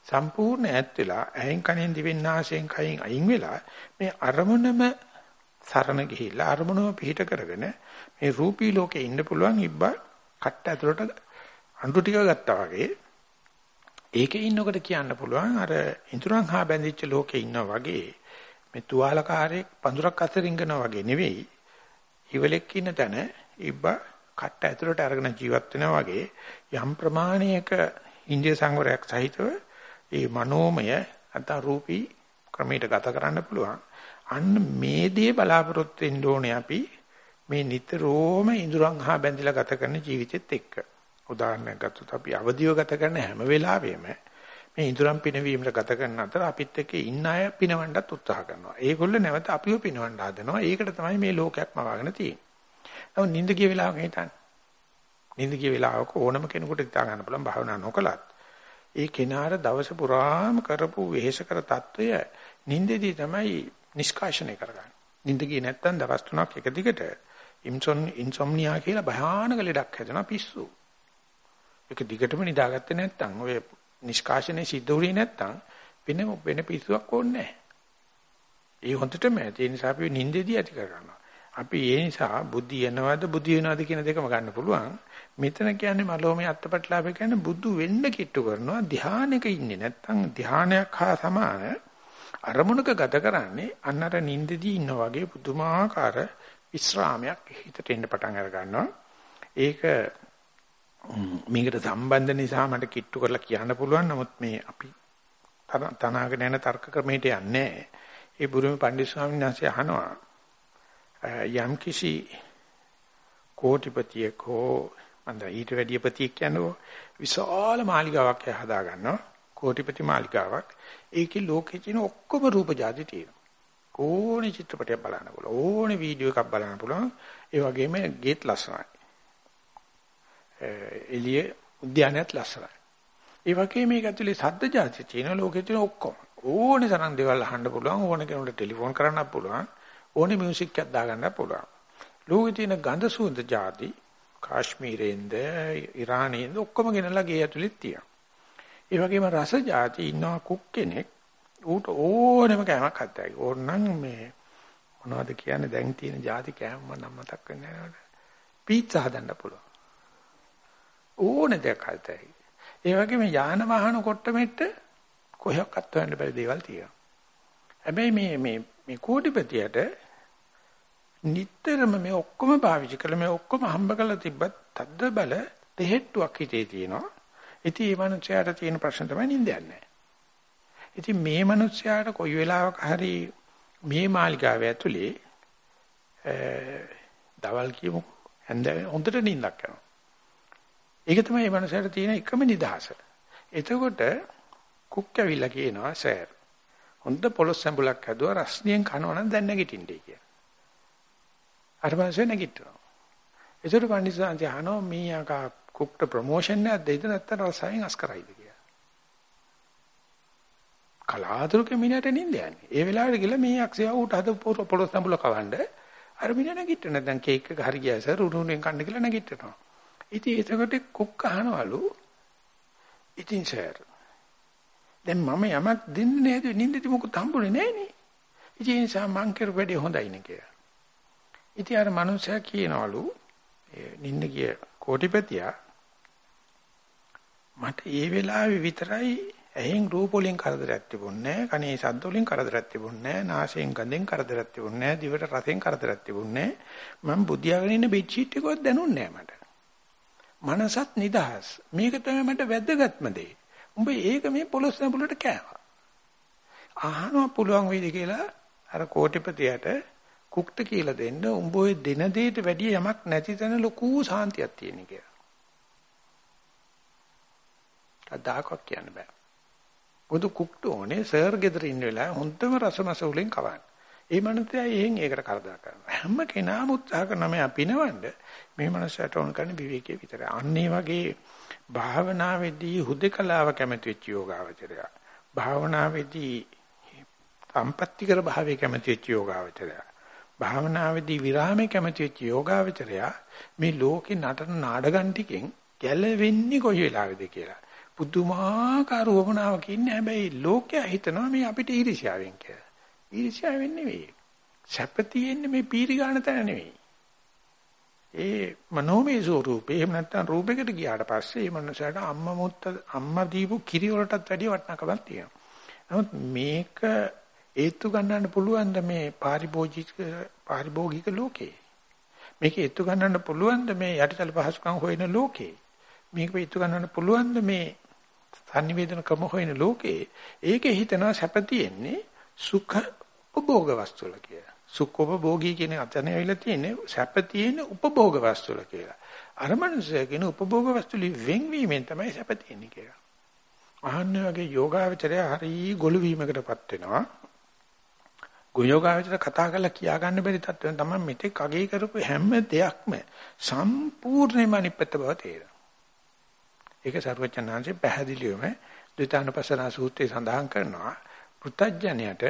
සම්පූර්ණ ඈත් වෙලා ඇහෙන් කනෙන් දිවෙන් නාසයෙන් කයින් අයින් වෙලා මේ අරමුණම සරණ ගිහිල්ලා අරමුණම පිහිට කරගෙන මේ රූපී ලෝකේ ඉන්න පුළුවන් ඉබ්බා කට්ට ඇතුලට අඳු ටික ගත්තා වගේ. ඒකේ ඉන්නකොට කියන්න පුළුවන් අර ඉඳුරන් හා බැඳිච්ච ලෝකේ ඉන්නා වගේ මේ තුවාලකාරයෙක් පඳුරක් අතරින් ඉංගනවා වගේ නෙවෙයි. ඉවලෙක් ඉන්න තැන ඉබ්බා කට්ට ඇතුලට අරගෙන ජීවත් වෙනවා වගේ යම් ප්‍රමාණයක ඉන්දිය සංවරයක් සහිතව ඒ මනෝමය නැත්නම් රූපී ක්‍රමයට ගත කරන්න පුළුවන් අන්න මේ දේ බලාපොරොත්තු වෙන්න ඕනේ අපි මේ නිතරම ඉඳුරන් හා බැඳිලා ගත කරන ජීවිතෙත් එක්ක. උදාහරණයක් ගත්තොත් අපි අවදිව ගත කරන හැම වෙලාවෙම මේ ඉඳුරන් පිනවීමට ගත කරන අතර අපිත් එක්ක ඉන්න අය පිනවන්නත් උත්සාහ කරනවා. ඒගොල්ලෝ නැවත අපිව පිනවන්න හදනවා. ඒකට තමයි මේ ලෝකයක්ම වගන තියෙන්නේ. නමුත් නිින්ද ගිය වෙලාවක හිතන්න. නිින්ද ගිය වෙලාවක ඕනම කෙනෙකුට හිතා ගන්න පුළුවන් භාවනා නොකලත්. ඒ කෙනාට දවස පුරාම කරපු වෙහෙස කර తত্ত্বය නිින්දෙදී තමයි නිෂ්කාශනය කරගන්නේ. නිින්ද ගියේ නැත්නම් දවස් තුනක් එක දිගට ඉන්සොම් ඉන්සොම්නියා කියලා භයානක ලෙඩක් හැදෙනවා පිස්සු. ඒක දිගටම නිදාගත්තේ නැත්නම් ඔය නිෂ්කාශනයේ සිද්ධ වුණේ නැත්නම් වෙන වෙන පිස්සුවක් ඕනේ නැහැ. ඒ හොඳටම ඇති. ඒ නිසා අපි නිින්දෙදී ඇති කරගන්නවා. අපි ඒ නිසා බුද්ධි යනවාද බුද්ධි වෙනවාද කියන දෙකම ගන්න පුළුවන්. මෙතන කියන්නේ මලෝමය අත්පටලාභය කියන්නේ බුදු වෙන්න කිට්ටු කරනවා ධානයක ඉන්නේ නැත්තම් ධානයක් හා සමාන අරමුණක ගත කරන්නේ අන්නර නිින්දදී ඉන්න වගේ පුදුමාකාර විස්රාමයක් හිතට එන්න පටන් අර ගන්නවා. ඒක මේකට සම්බන්ධ නිසා මට කිට්ටු කරලා කියන්න පුළුවන්. නමුත් මේ අපි තනාගෙන යන තර්ක ක්‍රමයට යන්නේ ඒ බුරුමේ පණ්ඩිත ස්වාමීන් වහන්සේ අහනවා යම් කිසි කෝටිපතියෙක් හෝ මන්ද ඊට වැඩිය ප්‍රතික් කියනකො විශාල මාලිගාවක් හදා ගන්නවා. කෝටිපති මාලිගාවක්. ඒකේ ලෝකේ තියෙන ඔක්කොම රූප જાති තියෙනවා. ඕනේ චිත්‍රපටයක් බලන්න පුළුවන්. ඕනේ වීඩියෝ එකක් බලන්න පුළුවන්. ඒ වගේම ගේට් ලස්සනයි. එළිය උද්‍යානයත් ලස්සනයි. ඒ වගේ මේක ඇතුලේ සද්ද જાති තියෙන ලෝකේ තියෙන ඔක්කොම. ඕනේ තරම් දේවල් අහන්න පුළුවන්. ඕනේ කෙනෙකුට ටෙලිෆෝන් කරන්නත් පුළුවන්. ඕනේ මියුසික් එකක් දාගන්න පුළුවන්. ලෝකේ තියෙන ගඳ සුවඳ જાති කාශ්මීරෙන්ද ඉරානේන්ද ඔක්කොම ගෙනලා ගේ ඇතුලෙත් තියෙනවා. ඒ වගේම රස જાති ඉන්නවා කුක් කෙනෙක් ඌට ඕනෙම කෑමක් හදයි. ඕනනම් මේ මොනවද කියන්නේ දැන් තියෙන ಜಾති කෑම මම මතක් වෙන්නේ නැහැ. පීත්සා හදන්න පුළුවන්. ඕනේ දෙයක් හදයි. ඒ වගේම යාන වාහන කොට මෙට්ට කොහොක්වත් හොයන්න බැරි දේවල් තියෙනවා. හැබැයි මේ මේ මේ කෝටිපතියට නිටතරම මේ ඔක්කොම පාවිච්චි කළා මේ ඔක්කොම හම්බ කරලා තිබ්බත් තද්ද බල දෙහෙට්ටුවක් හිතේ තියෙනවා. ඉතින් මේ මනුස්සයාට තියෙන ප්‍රශ්න තමයි නිින්දයක් නැහැ. ඉතින් මේ මනුස්සයාට කොයි වෙලාවක හරි මේ මාලිගාව ඇතුලේ දවල් කියමු හැන්ද හොඳට නිින්දක් යනවා. ඒක තමයි මේ මනුස්සයාට තියෙන එකම නිදහස. එතකොට කුක් ඇවිල්ලා කියනවා සර් හොඳ පොලොස් සම්බුලක් හදුවා රස්නියෙන් කනවා නම් දැන් නැගිටින්නයි කියලා. අර මනුස්සයා නැගිටිනවා. ඒතර පන්දිසාන්ති අහනවා මීයාකා කුක්ට ප්‍රොමෝෂන් එකක් දෙයිද නැත්නම් රසයෙන් අස් කරයිද කියලා. කලාතුරකින් මිනිහට නිින්ද යන්නේ. ඒ වෙලාවට ගිහලා මේ යක්ෂයා ඌට හද පොලොස් සම්බුල කවන්න අර මිනිහ නැගිටින නැත්නම් කේක් එක හරි ගියා සර් උණුණෙන් කන්න කියලා නැගිටිනවා. ඉතින් එතකොට කුක් අහනවලු ඉතින් සර් දැන් මම යමක් දෙන්නේ නේද නිින්දෙදි මොකද හම්බුනේ නෑනේ. ඉතින් ඒ නිසා මං කර වැඩි හොඳයි නේ කියලා. ඉතින් අර මනුස්සයා කියනවලු නිින්ද ගිය කෝටිපතියා මට ඒ වෙලාවේ විතරයි ඇහෙන් රූප වලින් කරදරයක් තිබුණේ නැහැ කනේ ශබ්ද වලින් කරදරයක් තිබුණේ නැහැ නාසයෙන් ගඳෙන් කරදරයක් තිබුණේ නැහැ දිවට රසෙන් කරදරයක් තිබුණේ නැහැ මම බුදියාගෙන ඉන්න බෙඩ් ෂීට් එකවත් දැනුන්නේ නැහැ මට. මනසත් නිදහස්. මේක තමයි මට වැදගත්ම දේ. උඹ ඒක මේ පොලොස් නැඹුලට කෑවා. අහනවා පුළුවන් වේද කියලා? අර කෝටිපතියට කුක්ට කියලා දෙන්න උඹ ඔය දෙන දෙයට වැඩිය යමක් නැති තැන ලොකු සාන්තියක් තියෙන කියලා අදාකක් කියන්න බෑ. මොකද කුක්ට ඕනේ සර් ගෙදර ඉන්න වෙලාව හොඳම රසමස වලින් කවන්න. ඒ මනුස්සයා එහෙන් ඒකට කරදර කරනවා. හැම කෙනාම උත්සාහ කරන මේ අපිනවන්න මේ මනුස්සයාට ඕන කරන්නේ විවේකයේ විතරයි. අන්න ඒ වගේ භාවනාවේදී හුදකලාව කැමති වෙච්ච යෝගාවචරය. භාවනාවේදී සම්පත්‍තිකර භාවයේ කැමති වෙච්ච යෝගාවචරය. භාවනාවේදී විරාමයේ කැමති වෙච්ච යෝගාවචරය මේ ලෝකේ නටන නාඩගම් ටිකෙන් ගැලවෙන්නේ කොයි වෙලාවෙද කියලා. පුදුමාකාර වමනාවක ඉන්නේ හැබැයි ලෝකයා හිතනවා මේ අපිට ඊර්ෂ්‍යාවෙන් කියලා. ඊර්ෂ්‍යාවෙන් නෙවෙයි. සැප තියෙන්නේ මේ පීරි ගන්න තැන නෙවෙයි. ඒ මනෝමය ස්වරූපේ එහෙම නැත්නම් රූපයකට ගියාට පස්සේ මේ මනුස්සයාට අම්මා මුත්ත අම්මා දීපු කිරි වලටත් වැඩිය වටිනාකමක් තියෙනවා. නමුත් මේක ඒත්තු ගන්නන්න පුළුවන් ද මේ පාරිභෝගික පාරිභෝගික ලෝකේ. මේක ඒත්තු ගන්නන්න පුළුවන් ද මේ යටිතල පහසුකම් හොයන ලෝකේ. මේක ඒත්තු ගන්නන්න පුළුවන් ද මේ සංනිවේදන ක්‍රම හොයන ලෝකේ ඒකේ හිතනවා සැප තියෙන්නේ සුඛ උපභෝග වස්තු වල කියලා. සුඛෝපභෝගී කියන අතනේ ඇවිල්ලා තියෙන්නේ සැප තියෙන උපභෝග වස්තු වල කියලා. අර මනුස්සය කියන උපභෝග වස්තු වලින් වෙන්වීමෙන් තමයි සැප තියෙන්නේ කියලා. අහන්න වගේ යෝගාවචරය හරි ගොළු වීමකටපත් වෙනවා. ගොයෝගාවචර කතා කරලා කියා ගන්න බැරි තත්ත්වෙන් තමයි මෙතෙක් අගේ කරපු හැම දෙයක්ම සම්පූර්ණයෙන්ම අනිප්පත බව තේරෙනවා. ඒක සරුවචනාංශේ පැහැදිලිවම ද්විතානුපස්සනා සූත්‍රයේ සඳහන් කරනවා. පෘතජ්ජනයට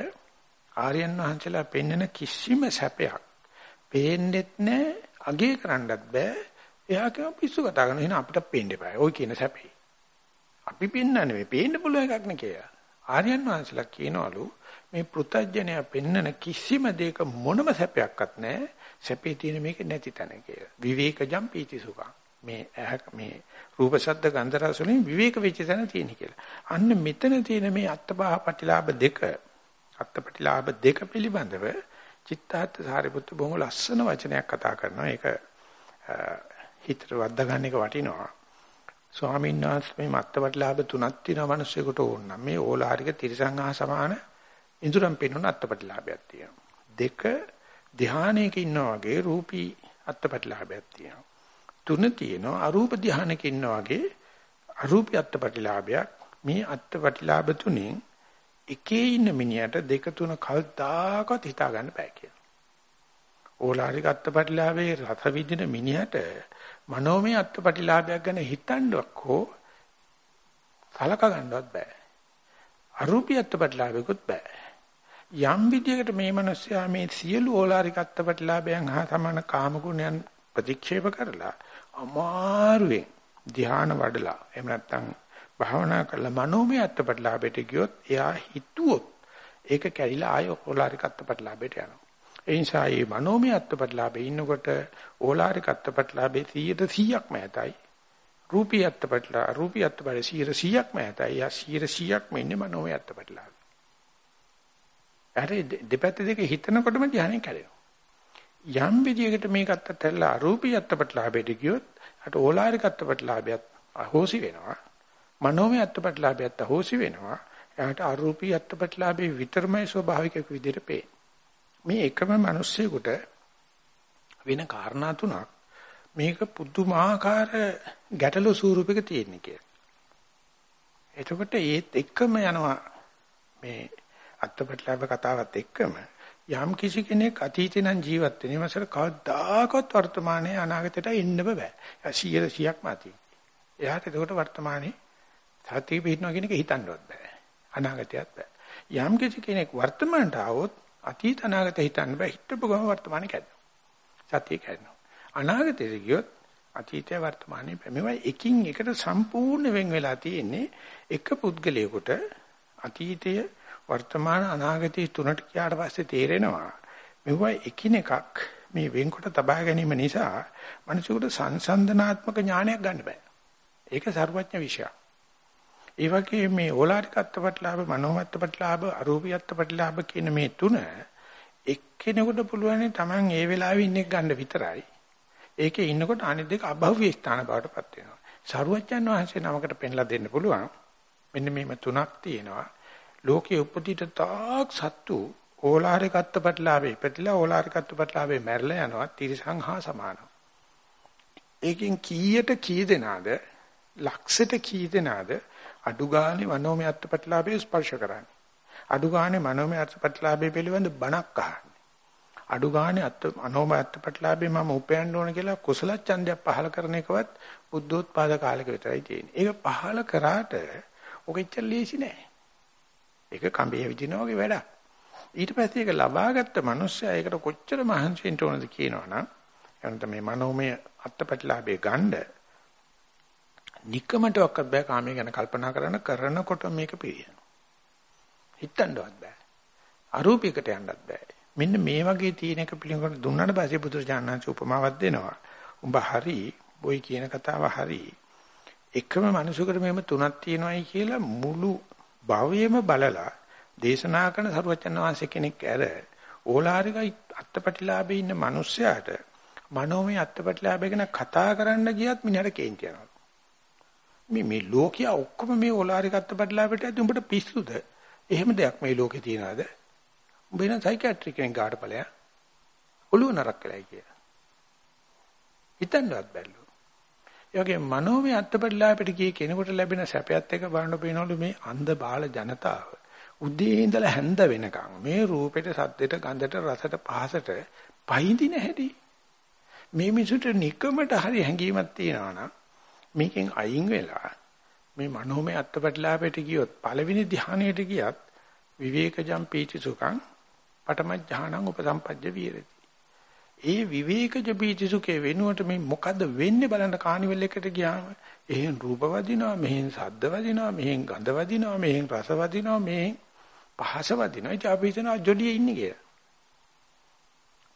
ආර්යයන් වහන්සේලා පෙන්වන කිසිම සැපයක් පේන්නෙත් නැහැ, අගේ කරන්නත් බෑ. එයා කියව පිස්සු කතා කරනවා. එහෙනම් අපිට පේන්න එපා. ওই කියන සැපේ. අපි පෙන්වන්නේ නෙවෙයි, පේන්න පුළුවන් එකක් නේ කියලා. ආර්යයන් වහන්සේලා කියනවලු මේ පෘතජ්ජනය පෙන්වන කිසිම දෙයක මොනම සැපයක්වත් නැහැ. සැපේ තියෙන මේක නැති තැන කියලා. විවේකජම් පීති සුඛං. මේ මේ රූප ශබ්ද ගන්ධ රස වලින් විවේක වෙච්ච තැන තියෙන කියලා. අන්න මෙතන තියෙන මේ අත්බහ ප්‍රතිලාභ දෙක අත්පටිලාභ දෙක පිළිබඳව චිත්තාත් සාරිපුත්තු බොහොම ලස්සන වචනයක් කතා කරනවා. ඒක හිතට වද්දා ගන්න එක වටිනවා. ස්වාමීන් වහන්සේ මේ අත්පටිලාභ තුනක් තියෙනවා මිනිස්සුෙකුට ඕන නම් මේ ඕලාරික තිරසංහා සමාන ඉඳුරම් පෙන්වන අත්පටිලාභයක් තියෙනවා. දෙක ධානයක ඉන්නා වගේ රූපී අත්පටිලාභයක් තියෙනවා. තුන තියෙනවා අරූප ධානයක ඉන්නා වගේ අරූපී අත්පටිලාභයක්. මේ අත්පටිලාභ තුනෙන් එකේ ඉන්න මිනිහට දෙක තුන කල්දාකවත් හිතා ගන්න බෑ කියලා. ඕලාරික අත්පටිලාභයේ රස විඳින මිනිහට මනෝමය අත්පටිලාභයක් ගැන හිතන්නවත් හෝ සලක ගන්නවත් බෑ. අරූපී අත්පටිලාභයකුත් බෑ. යම් විදියකට මේ මිනිස්සයා මේ සියලු ඕලාරික අත්පටිලාභයන් හා සමාන කාමගුණයන් ප්‍රතික්ෂේප කරලා අමාරුවෙන් ධ්‍යාන වඩලා එහෙම නැත්නම් භාවනා කරලා මනෝමය අත්පටිලාභයට ගියොත් එයා හිතුවොත් ඒක කැඩිලා ආය ඕලාරික අත්පටිලාභයට යනවා. ඒ නිසා මේ මනෝමය අත්පටිලාභේ ඉන්නකොට ඕලාරික අත්පටිලාභේ 100%ක්ම ඇතයි. රූපී අත්පටිලා රූපී අත්පටිලා 100%ක්ම ඇතයි. යා 100%ක්ම ඉන්නේ මනෝමය අත්පටිලාභේ. අර දෙපැත්ත දෙක හිතනකොටම ධ්‍යානෙ කැඩෙනවා. යම් විදියකට මේකත් අතහැරලා අරූපී අත්පටිලාභයට ගියොත් අට ඕලාරික අත්පටිලාභයත් අහෝසි වෙනවා. මනෝමය අත්පටිලාභයත් අහෝසි වෙනවා. එයාට අරූපී අත්පටිලාභේ විතරමයි ස්වභාවික විදියට පේන්නේ. මේ එකම මිනිස්සෙකුට වෙන කාරණා තුනක් මේක පුදුමාකාර ගැටලු ස්වරූපයක තියෙන කියලා. එතකොට ඒත් එක්කම යනවා මේ අත්පත්ලාභ කතාවත් එක්කම යම් කිසි කෙනෙක් අතීතේ නම් ජීවත් වෙන ඉමසර කවදාකවත් වර්තමානයේ අනාගතයට එන්න බෑ. 100 100ක්ම අතී. එයාට ඒකට වර්තමානයේ සතිය පිටනවා කියන එක හිතන්නවත් බෑ. අනාගතයත් බෑ. යම් කිසි කෙනෙක් වර්තමානට આવොත් අතීත අනාගත හිතන්න බෑ හිතපු ගම වර්තමානේ කැඩෙනවා සතිය කැඩෙනවා අනාගතයට ගියොත් අතීතය වර්තමානයේ මේවා එකින් එකට සම්පූර්ණ වෙන් වෙලා තියෙන්නේ එක පුද්ගලයෙකුට අතීතය වර්තමාන අනාගතය තුනට ගියාට පස්සේ තේරෙනවා මේවා එකිනෙකක් මේ වෙන්කොට තබා ගැනීම නිසා මිනිසෙකුට සංසන්දනාත්මක ඥානයක් ගන්න බෑ ඒක සර්වඥ විෂයක් ඒ වගේ මේ ඕලාරික අත්පත්ලාභ මනෝමත්පත්ලාභ අරූපී අත්පත්ලාභ කියන මේ තුන එක්කෙනෙකුට පුළුවන් තමන් ඒ වෙලාවේ ඉන්නේ ගන්න විතරයි. ඒකේ ඉන්නකොට අනිත් දෙක අභව්‍ය ස්ථාන බවටපත් වෙනවා. සරුවච්චන් වහන්සේ නමකට පෙන්ලා දෙන්න පුළුවන්. මෙන්න මේම තුනක් තියෙනවා. ලෝකයේ උපදිත තාක් සත්තු ඕලාරික අත්පත්ලාභේ ඉපදලා ඕලාරික අත්පත්ලාභේ මැරලා යනවා තිරිසං හා සමානව. ඒකෙන් කීයට කී දෙනාද ලක්ෂයට කී දෙනාද අඩු ගානේ මනෝමය අත්පත්ලාභයේ ස්පර්ශ කරන්නේ. අඩු ගානේ මනෝමය අත්පත්ලාභයේ පිළිබඳ බණක් අහන්නේ. අඩු ගානේ අත් මනෝමය අත්පත්ලාභයේ මම උපයන්න ඕන කියලා කුසල ඡන්දයක් පහල කරන එකවත් බුද්ධෝත්පාද කාලෙක විතරයි තියෙන්නේ. ඒක පහල කරාට ඔක ඉච්චර ලේසි නෑ. ඒක කඹේ විදිනා වගේ වැඩක්. ඊට පස්සේ ඒක ලබාගත්ත මිනිස්සයා ඒකට කොච්චර මහන්සි වෙන්න ඕනද කියනවනම් එනත මේ මනෝමය අත්පත්ලාභයේ ගන්නේ নিকමටවත් බෑ කාමයේ ගැන කල්පනා කරන කරනකොට මේක පිළියනවා. හිතන්නවත් බෑ. අරූපයකට යන්නත් බෑ. මෙන්න මේ වගේ තියෙන එක පිළිගන්න දුන්නාට පස්සේ බුදුරජාණන් උපමාවක් දෙනවා. උඹ හරි, බොයි කියන කතාව හරි. එකම මිනිසෙකුට මෙහෙම තුනක් තියෙනවායි කියලා මුළු භවයේම බලලා දේශනා කරන සරුවචන වහන්සේ කෙනෙක් ඇර ඕලාරික අත්පටිලාභේ ඉන්න මිනිස්සයාට මනෝමය අත්පටිලාභය ගැන කතා කරන්න ගියත් මිනිහට කේන්ති යනවා. මේ මේ ලෝකයා ඔක්කොම මේ ඔලාරි ගත්ත බඩලාවට ඇද්දි උඹට පිස්සුද? එහෙම දෙයක් මේ ලෝකේ තියනවාද? උඹ එන සයිකියාට්‍රික් කෙනෙක් ගාඩ ඵලයක්. ඔළුව නරක් කළයි කියලා. හිතන්නවත් බැල්ලු. ඒ වගේ මනෝමය අත්පඩලාවට ගිය කෙනෙකුට ලැබෙන සැපයත් එක බලන පේනවලු මේ අන්ධ බාල ජනතාව. උදේ ඉඳලා හැන්ද වෙනකන් මේ රූපෙට සද්දෙට ගඳට රසට පහසට පහඳින හැටි. මේ මිසුට නිකමට හරි හැඟීමක් තියනවා නම් මේකෙන් අයින් වෙලා මේ මනෝමය අත්පටිලාභයට ගියොත් පළවෙනි ධ්‍යානයට ගියත් විවේකජම් පීති සුඛං පඨම ඥානං උපසම්පජ්ජ විහෙරති. ඒ විවේකජ පීති සුඛේ වෙනුවට මේ මොකද්ද වෙන්නේ බලන්න කානිවල් එකට ගියාම එහෙන් රූප වදිනවා මෙහෙන් ශබ්ද වදිනවා මෙහෙන් ගඳ වදිනවා මෙහෙන් රස වදිනවා මෙහෙන් පහස වදිනවා ඉතින් අපි හිතනවා ජොලියේ ඉන්නේ කියලා.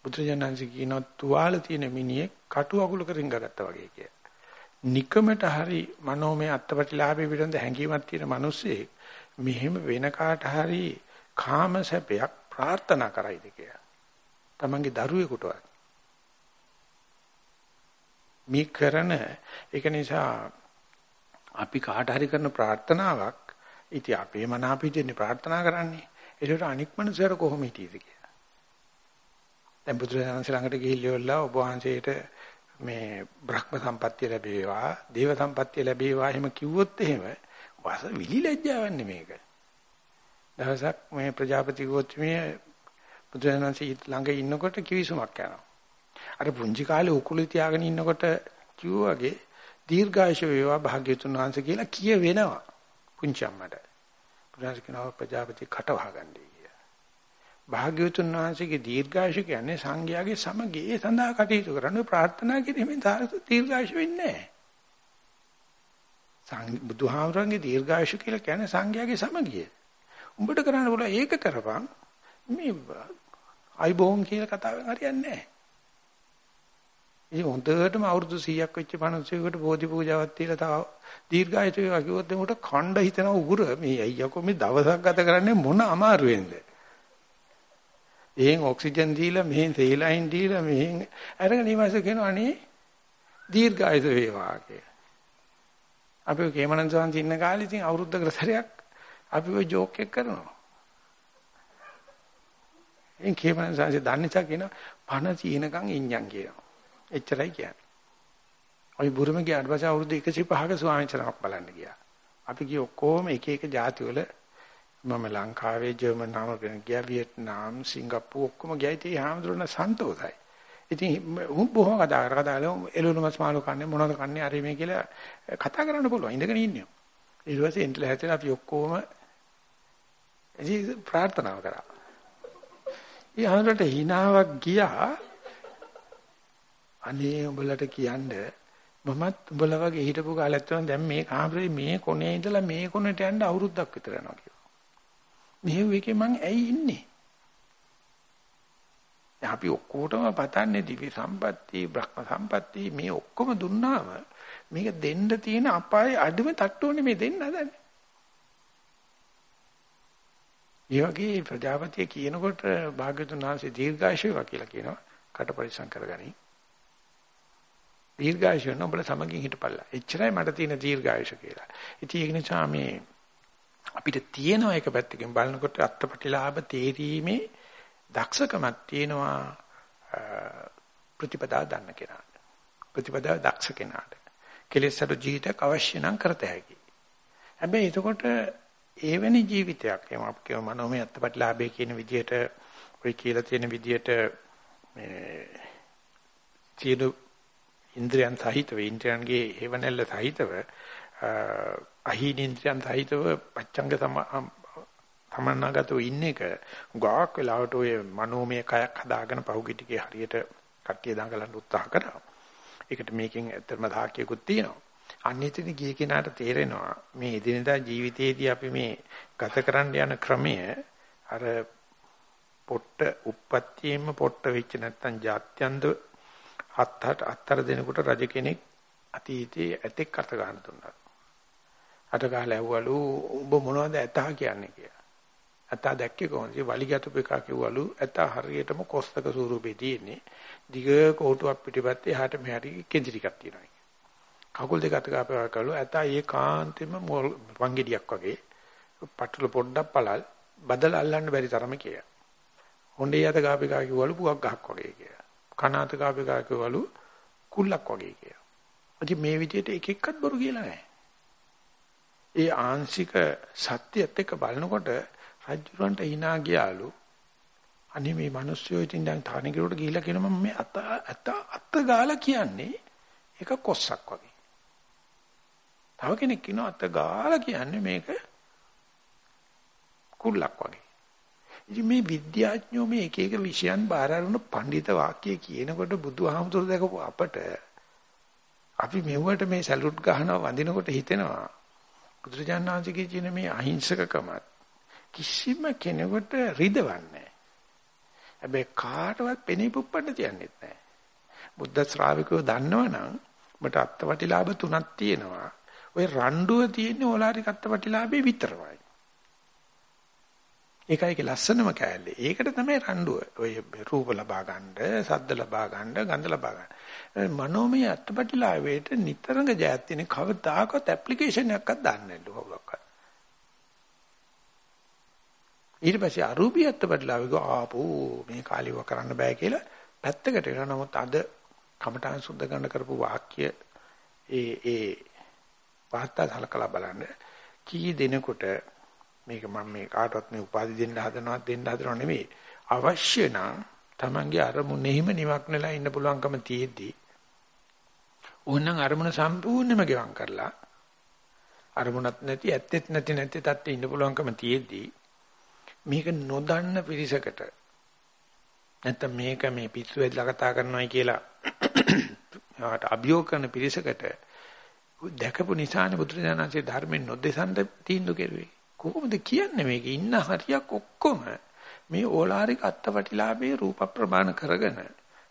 බුදුජානන්සේ කියනවා තුවාල තියෙන මිනිහෙක් කටු අගුලක රිංගගත්තා වගේ කියලා. নিকමට හරි මනෝමය අත්පටිලාභේ පිළිබඳ හැඟීමක් තියෙන මිනිස්සේ මෙහෙම වෙන කාට හරි කාම සැපයක් ප්‍රාර්ථනා කරයිද කියලා. තමන්ගේ දරුවෙකුටවත්. මේ කරන ඒක නිසා අපි කාට හරි කරන ප්‍රාර්ථනාවක් ඉතින් අපේ මන අපිටනේ ප්‍රාර්ථනා කරන්නේ. ඒකට අනික් මනුස්සයර කොහොම හිටියද කියලා. දැන් බුදුරජාණන් ළඟට ගිහිල්ලා ඔබ වහන්සේට මේ බ්‍රහ්ම සම්පත්තිය ලැබේවා, දේව සම්පත්තිය ලැබේවා එහෙම කිව්වොත් එහෙම වාස විලි ලැජ්ජාවන්නේ මේක. දවසක් මේ ප්‍රජාපති ගෝත්‍රමයේ බුදුරජාණන්සේ ළඟ ඉන්නකොට කිවිසුමක් යනවා. අර පුංචි කාලේ උකුලේ තියාගෙන ඉන්නකොට කිව්වා වගේ දීර්ඝායුෂ වේවා භාග්‍යතුන් වහන්සේ කියලා කිය වෙනවා. පුංචි අම්මට. බුදුරජාණන් කියනවා ප්‍රජාපති කට වහගන්නයි කියලා. භාග්‍යතුන් වහන්සේගේ දීර්ඝායුෂ කියන්නේ සංඝයාගේ සමගියේ සඳහා කටයුතු කරන ප්‍රාර්ථනා කිරීමෙන් දීර්ඝායුෂ වෙන්නේ නැහැ. බුදුහාමුදුරන්ගේ දීර්ඝායුෂ කියලා කියන්නේ සංඝයාගේ සමගිය. උඹට කරන්න බල ඒක කරපන් මේ අයිබෝන් කියලා කතාවෙන් හරියන්නේ නැහැ. ඉතින් හොඳටම අවුරුදු 100ක් වෙච්ච මිනිස්සුෙකුට බෝධි පූජාවක් තියලා තව දීර්ඝායුෂ වේවා කිව්වොත් එමුට ඛණ්ඩ හිතන උගුර මේ අයියකෝ මේ දවසක් ගත කරන්නේ මොන අමාරුවෙන්ද? එහෙන් ඔක්සිජන් දීලා මෙහෙන් සේලයින් දීලා මෙහෙන් අරගෙන ඊමස කියනවා අනේ දීර්ඝායුෂ වේවා කියලා. අපි කේමනන් සෝන්ති ඉන්න කාලේ ඉතින් අවුරුද්දකට සැරයක් අපි ওই ජෝක් එක කරනවා. එන් කේමනන් සෝන්ති දන්නේසා කියනවා පණ තීනකම් ඉඤ්ඤම් කියනවා. එච්චරයි කියන්නේ. අපි බුරුම ගියාට පස්සේ අවුරුදු 105ක ස්වාමීන් වහන්සේනමක් බලන්න ගියා. අපි ගිය ඔක්කොම එක එක ಜಾති වල මම ලංකාවේ ජර්මන් නාම වෙන ගියා වියට්නාම් සිංගප්පූ ඔක්කොම ගියා ඉතින් හැමදෙරණ සන්තෝෂයි. ඉතින් උන් බොහොම කතා කර කතා කරලා එළුණු මස් මාළු කන්නේ මොනවද කන්නේ අර මේ කියලා කතා කරන්න පුළුවන් ඉඳගෙන ඉන්නේ. ඊට පස්සේ එන්ටල හැතලා අපි ඔක්කොම ඉතින් ප්‍රාර්ථනා කරා. ඊ හැමදෙරට hinaවක් ගියා අනේ උඹලට කියන්නේ මමත් උඹලා වගේ හිටපු කාලයක් තමයි දැන් මේ කාමරේ මේ කොනේ ඉඳලා මේ කොනට යන්න අවුරුද්දක් විතර යනවා කියලා. මෙහෙම එකේ මං ඇයි ඉන්නේ? අපි ඔක්කොටම පතන්නේ දිවි සම්පatti, බ්‍රහ්ම සම්පatti මේ ඔක්කොම දුන්නාම මේක දෙන්න තියෙන අපායේ අඩුම තට්ටුවනේ මේ දෙන්න හදන්නේ. ඒ වගේ ප්‍රජාපතිය කියනකොට භාග්‍යතුන් වහන්සේ දීර්ඝායුෂ කියලා කියනවා. කට පරිසම් කරගනි. දීර්ඝායුෂ වෙන උඹලා සමගින් හිටපල්ලා. එච්චරයි මට තියෙන දීර්ඝායුෂ කියලා. ඉතින් ඒක නිසා මේ අපිට තියෙන එක පැත්තකින් බලනකොට අත්පටිලාභ තේරීමේ දක්ෂකමක් තියෙනවා ප්‍රතිපදා දන්න කෙනාට. ප්‍රතිපදා දක්ෂ කෙනාට. කෙලෙසට ජීවිතයක් අවශ්‍ය නම් කරත හැකි. හැබැයි එතකොට එවැනි ජීවිතයක් එම අපි කියව මනෝමය අත්පටිලාභය කියන විදිහට ඔය කියලා තියෙන විදිහට මේ සියලු ඉන්ද්‍රයන් සහිතව ඉන්ද්‍රයන්ගේ හේවණල්ල සහිතව අහීන ඉන්ද්‍රයන් සහිතව පච්චංග තමන්නාගතව ඉන්න එක ගාක් වෙලාවට ඔය මනෝමය කයක් හදාගෙන පහුගිටිකේ හරියට කට්ටිය දඟලන්න උත්සාහ කරා. ඒකට මේකෙන් ඇත්තම සාක්ෂියකුත් තියෙනවා. අනිතින් ගිය කෙනාට තේරෙනවා මේ එදිනදා ජීවිතයේදී අපි මේ ගත කරන්න යන ක්‍රමය අර පොට්ට උප්පත්තියෙම පොට්ට වෙච්ච නැත්තම් ජාත්‍යන්ත හත් අත්තර දෙනකොට රජ කෙනෙක් අතීතයේ ඇතෙක් අත ගන්න දුන්නා. අත ගහලා ඇහුවලු ඔබ මොනවද ඇතා කියන්නේ කියලා. ඇතා දැක්කේ කොහොමද? වලිගතු එක කිව්වලු ඇතා හරියටම කොස්තක ස්වරූපේ තියෙන්නේ. දිග කෝටුවක් පිටිපස්සේ එහාට මෙහාට කෙන්ජි ටිකක් තියෙනවා. කකුල් දෙක අත ගාපවා කළු ඇතා ඒකාන්තෙම වංගෙඩියක් වගේ පටල පොඩ්ඩක් පළල් බදල අල්ලන්න බැරි තරම කියා. හොඬේ යත ගාපිකා කිව්වලු පුවක් ගහක් වගේ කියලා. කනාත කාපේකා කියවලු කුල්ලක් වගේ කියලා. ඉතින් මේ විදිහට එක එක්කත් බොරු කියලා නැහැ. ඒ ආංශික සත්‍යයත් එක්ක බලනකොට රජුරන්ට hina ගියාලු. අනේ මේ මිනිස්සු ඉතින් දැන් තානිකරට ගිහිල්ලා කියනවා මම මේ අත අත අත ගාලා කියන්නේ ඒක කොස්සක් වගේ. තව කෙනෙක් කියනවා අත ගාලා කියන්නේ මේක කුල්ලක් වගේ. ඉතින් මේ විද්‍යාඥයෝ මේ එක එක විෂයන් බාර අරගෙන පඬිත වාක්‍ය කියනකොට බුදුහාමුදුරු දැකපු අපට අපි මෙව්වට මේ සැලුට් ගහනවා වඳිනකොට හිතෙනවා බුදුරජාණන් වහන්සේගේ කියන මේ අහිංසකකම කිසිම කෙනෙකුට රිදවන්නේ හැබැයි කාටවත් පෙනී පුප්පන්න තියන්නෙත් නැහැ. බුද්ධ ශ්‍රාවකයෝ දන්නවනම් මට අත්වටිලාභ තුනක් තියෙනවා. ওই රණ්ඩුව තියෙන්නේ ඕලාරික අත්වටිලාභේ විතරමයි. ඒකයි ඒක ලස්සනම කෑල්ලේ. ඒකට තමයි රණ්ඩුව. ඔය රූප ලබා ගන්න, සද්ද ලබා ගන්න, ගන්ධ ලබා ගන්න. මනෝමය අත්පටිලාවේට නිතරම ජයත් තියෙන කවදාකවත් ඇප්ලිකේෂන් එකක්වත් දාන්නේ නැහැ කවුරක්වත්. ඊට පස්සේ අරූපී අත්පටිලාවේ ආපෝ මේ කාලියව කරන්න බෑ කියලා පැත්තකට වෙනවා. නමුත් අද කමඨාන් සුද්ධ කරන කරපු වාක්‍ය ඒ ඒ වාර්තා සලකලා බලන්න කී දෙනෙකුට මේක මම මේ කාටවත් මේ උපාධි දෙන්න හදනවත් දෙන්න හදනව නෙමෙයි. අවශ්‍ය නම් Tamange අරමුණෙහිම නිමක්නලා ඉන්න පුළුවන්කම තියෙද්දී ඕනනම් අරමුණ සම්පූර්ණයෙන්ම ගෙවම් කරලා අරමුණක් නැති ඇත්තෙත් නැති නැති තත්ත්වෙ ඉන්න පුළුවන්කම තියෙද්දී මේක නොදන්න පිරිසකට නැත්තම් මේක මේ පිස්සු වෙලා කතා කරනවායි කියලා යාට අභියෝග කරන පිරිසකට දැකපු නිසානේ බුදුරජාණන්සේ ධර්මෙන් නොදෙසන්ද තීන්දුව කෙරුවේ. කොහොමද කියන්නේ මේක ඉන්න හරියක් ඔක්කොම මේ ඕලාරික අත්පටිලාභේ රූප ප්‍රමාණ කරගෙන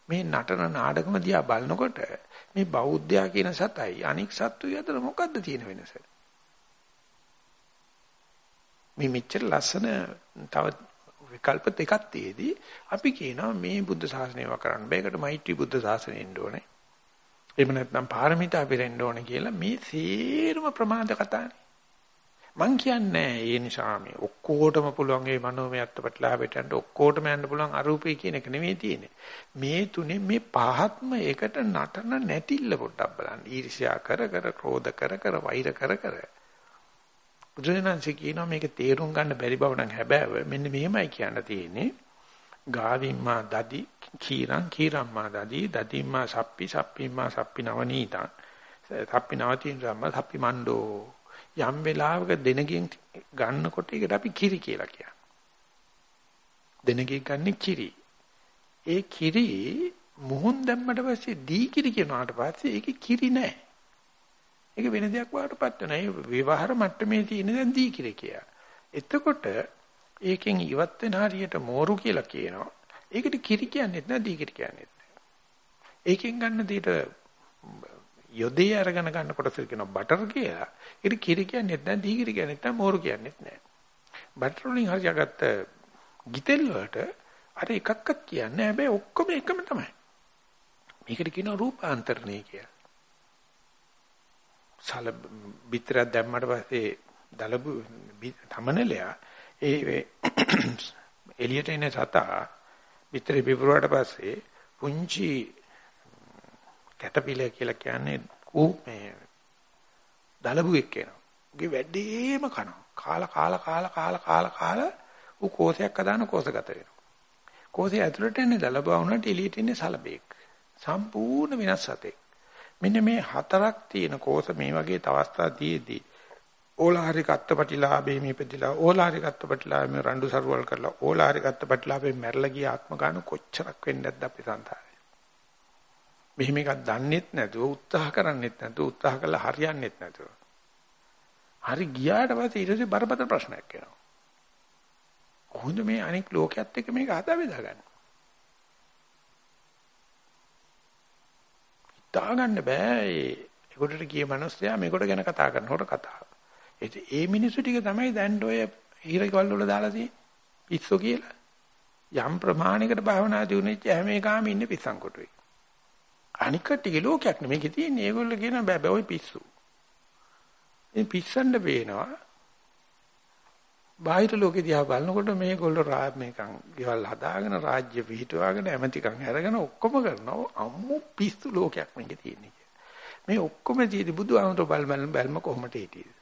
මේ නටන නාටකම දිහා බලනකොට මේ බෞද්ධයා කියන සතයි අනික් සත්තු අතර මොකද්ද තියෙන වෙනස? මේ මෙච්චර ලස්සන තව විකල්ප දෙකක් තියේදී අපි කියනවා මේ බුද්ධ ශාසනයව කරන්න බෑකට මෛත්‍රී බුද්ධ ශාසනය එන්න ඕනේ. එහෙම නැත්නම් පාරමිතා පිරෙන්න ඕනේ කියලා මේ සේරම ප්‍රමාද කතානේ. මං කියන්නේ ඒ නිසා මේ ඔක්කොටම පුළුවන් ඒ මනෝමය අත්පත්ලාභයට යන්න ඔක්කොටම යන්න පුළුවන් අරූපේ කියන එක නෙමෙයි තියෙන්නේ. මේ තුනේ මේ පහත්ම එකට නටන නැටිල්ල පොඩ්ඩක් බලන්න. ඊර්ෂ්‍යා කර කර, ක්‍රෝධ කර කර, වෛර කර කර. බුදුරජාණන්සේ කියනවා මේක තේරුම් ගන්න බැරි බව නම් හැබෑව. මෙන්න මෙහෙමයි කියන්න තියෙන්නේ. ගාවිම්මා දදි කීරං කීරම්මා දදි දදිම්මා සප්පි සප්පිම්මා සප්පි නවනීතං සප්පි නවතින් රම්ම සප්පි මණ්ඩෝ යම් වෙලාවක දෙනකින් ගන්නකොට ඒකට අපි කිරි කියලා කියනවා. දෙනකින් ගන්න කිරි. ඒ කිරි මුහුන් දැම්මට පස්සේ දී කිරි කියනවාට පස්සේ ඒකේ කිරි නැහැ. ඒක වෙන දෙයක් වඩටපත් වෙනවා. ඒ විවහාර මට්ටමේ තියෙන දැන් දී කිරි කියලා. එතකොට ඒකෙන් ඉවත් වෙන හරියට මෝරු කියලා කියනවා. ඒකට කිරි කියන්නේත් නෑ දී කිරි කියන්නේත් නෑ. ඒකෙන් ගන්න දෙයට යොදේ අරගෙන ගන්න කොටස කියනවා බටර් කියලා. ඒක කිරි කියන්නේ නැත්නම් දීකිරි කියන්නේ නැත්නම් මෝරු කියන්නේ නැහැ. බටර් වලින් හරියාගත්ත ගිතෙල් වලට අර එකක්වත් කියන්නේ හැබැයි ඔක්කොම එකම තමයි. මේකට කියනවා රූපාන්තරණය කියලා. සල පිටරක් දැම්මට පස්සේ දලබු තමනලයා ඒ එළියට එන සතා පිටරේ පිපුරුවාට පස්සේ පුංචි කැටපිල කියලා කියන්නේ ඌ මේ දලබුවෙක් කියනවා. උගේ වැඩිම කනවා. කාලා කාලා කාලා කාලා කාලා කාලා ඌ කෝසයක් හදාන කෝසගත වෙනවා. කෝසය ඇතුළට එන්නේ දලබුවා වුණාට එළියට එන්නේ සලබෙක්. සම්පූර්ණ වෙනස් සතෙක්. මෙන්න මේ හතරක් තියෙන කෝස මේ වගේ තවස්ථා තියේදී ඕලාරික අත්පටිලාභේ මේපදිලා ඕලාරික අත්පටිලාභේ රණ්ඩු සරුවල් කරලා ඕලාරික අත්පටිලාභේ මැරලා ගිය ආත්ම ගන්න කොච්චරක් වෙන්නේද අපි සංසාරේ මෙහෙම එකක් දන්නෙත් නැතුව උත්සාහ කරන්නෙත් නැතුව උත්සාහ කළා හරියන්නෙත් නැතුව. හරි ගියාට පස්සේ ඊට පස්සේ බරපතල ප්‍රශ්නයක් එනවා. කොහොමද මේ අනික් ලෝකයක් එක්ක මේක හදා බෙදාගන්නේ? හිතාගන්න බෑ ඒකට ගිය මිනිස්සයා මේකට ගැන කතා කරනකොට කතාව. ඒ මිනිස්සු ටික තමයි දැන් ඔය හිරකවල වල දාලා තියෙන්නේ. පිස්සෝ කියලා. යම් ප්‍රමාණයකට භාවනා දිනුනෙච්ච හැම එකම ඉන්නේ පිස්සන් කොටුවේ. අනික් කට්ටියගේ ලෝකයක් නෙමෙයි මේකේ තියෙන්නේ. ඒගොල්ලෝ කියන බෑ බෑ ওই පිස්සු. ඉතින් පිස්සන්න පේනවා. බාහිර ලෝකෙ දිහා බලනකොට මේගොල්ලෝ රාජ් මේකන් ගෙවල් හදාගෙන රාජ්‍ය පිහිටවාගෙන ඇමතිකම් අරගෙන ඔක්කොම කරනවා. අම්මු පිස්සු ලෝකයක් මේකේ තියෙන්නේ. මේ ඔක්කොම ජීදි බුදුහාමතුරු බල්මල් බැල්ම කොහොමද හිටියේ?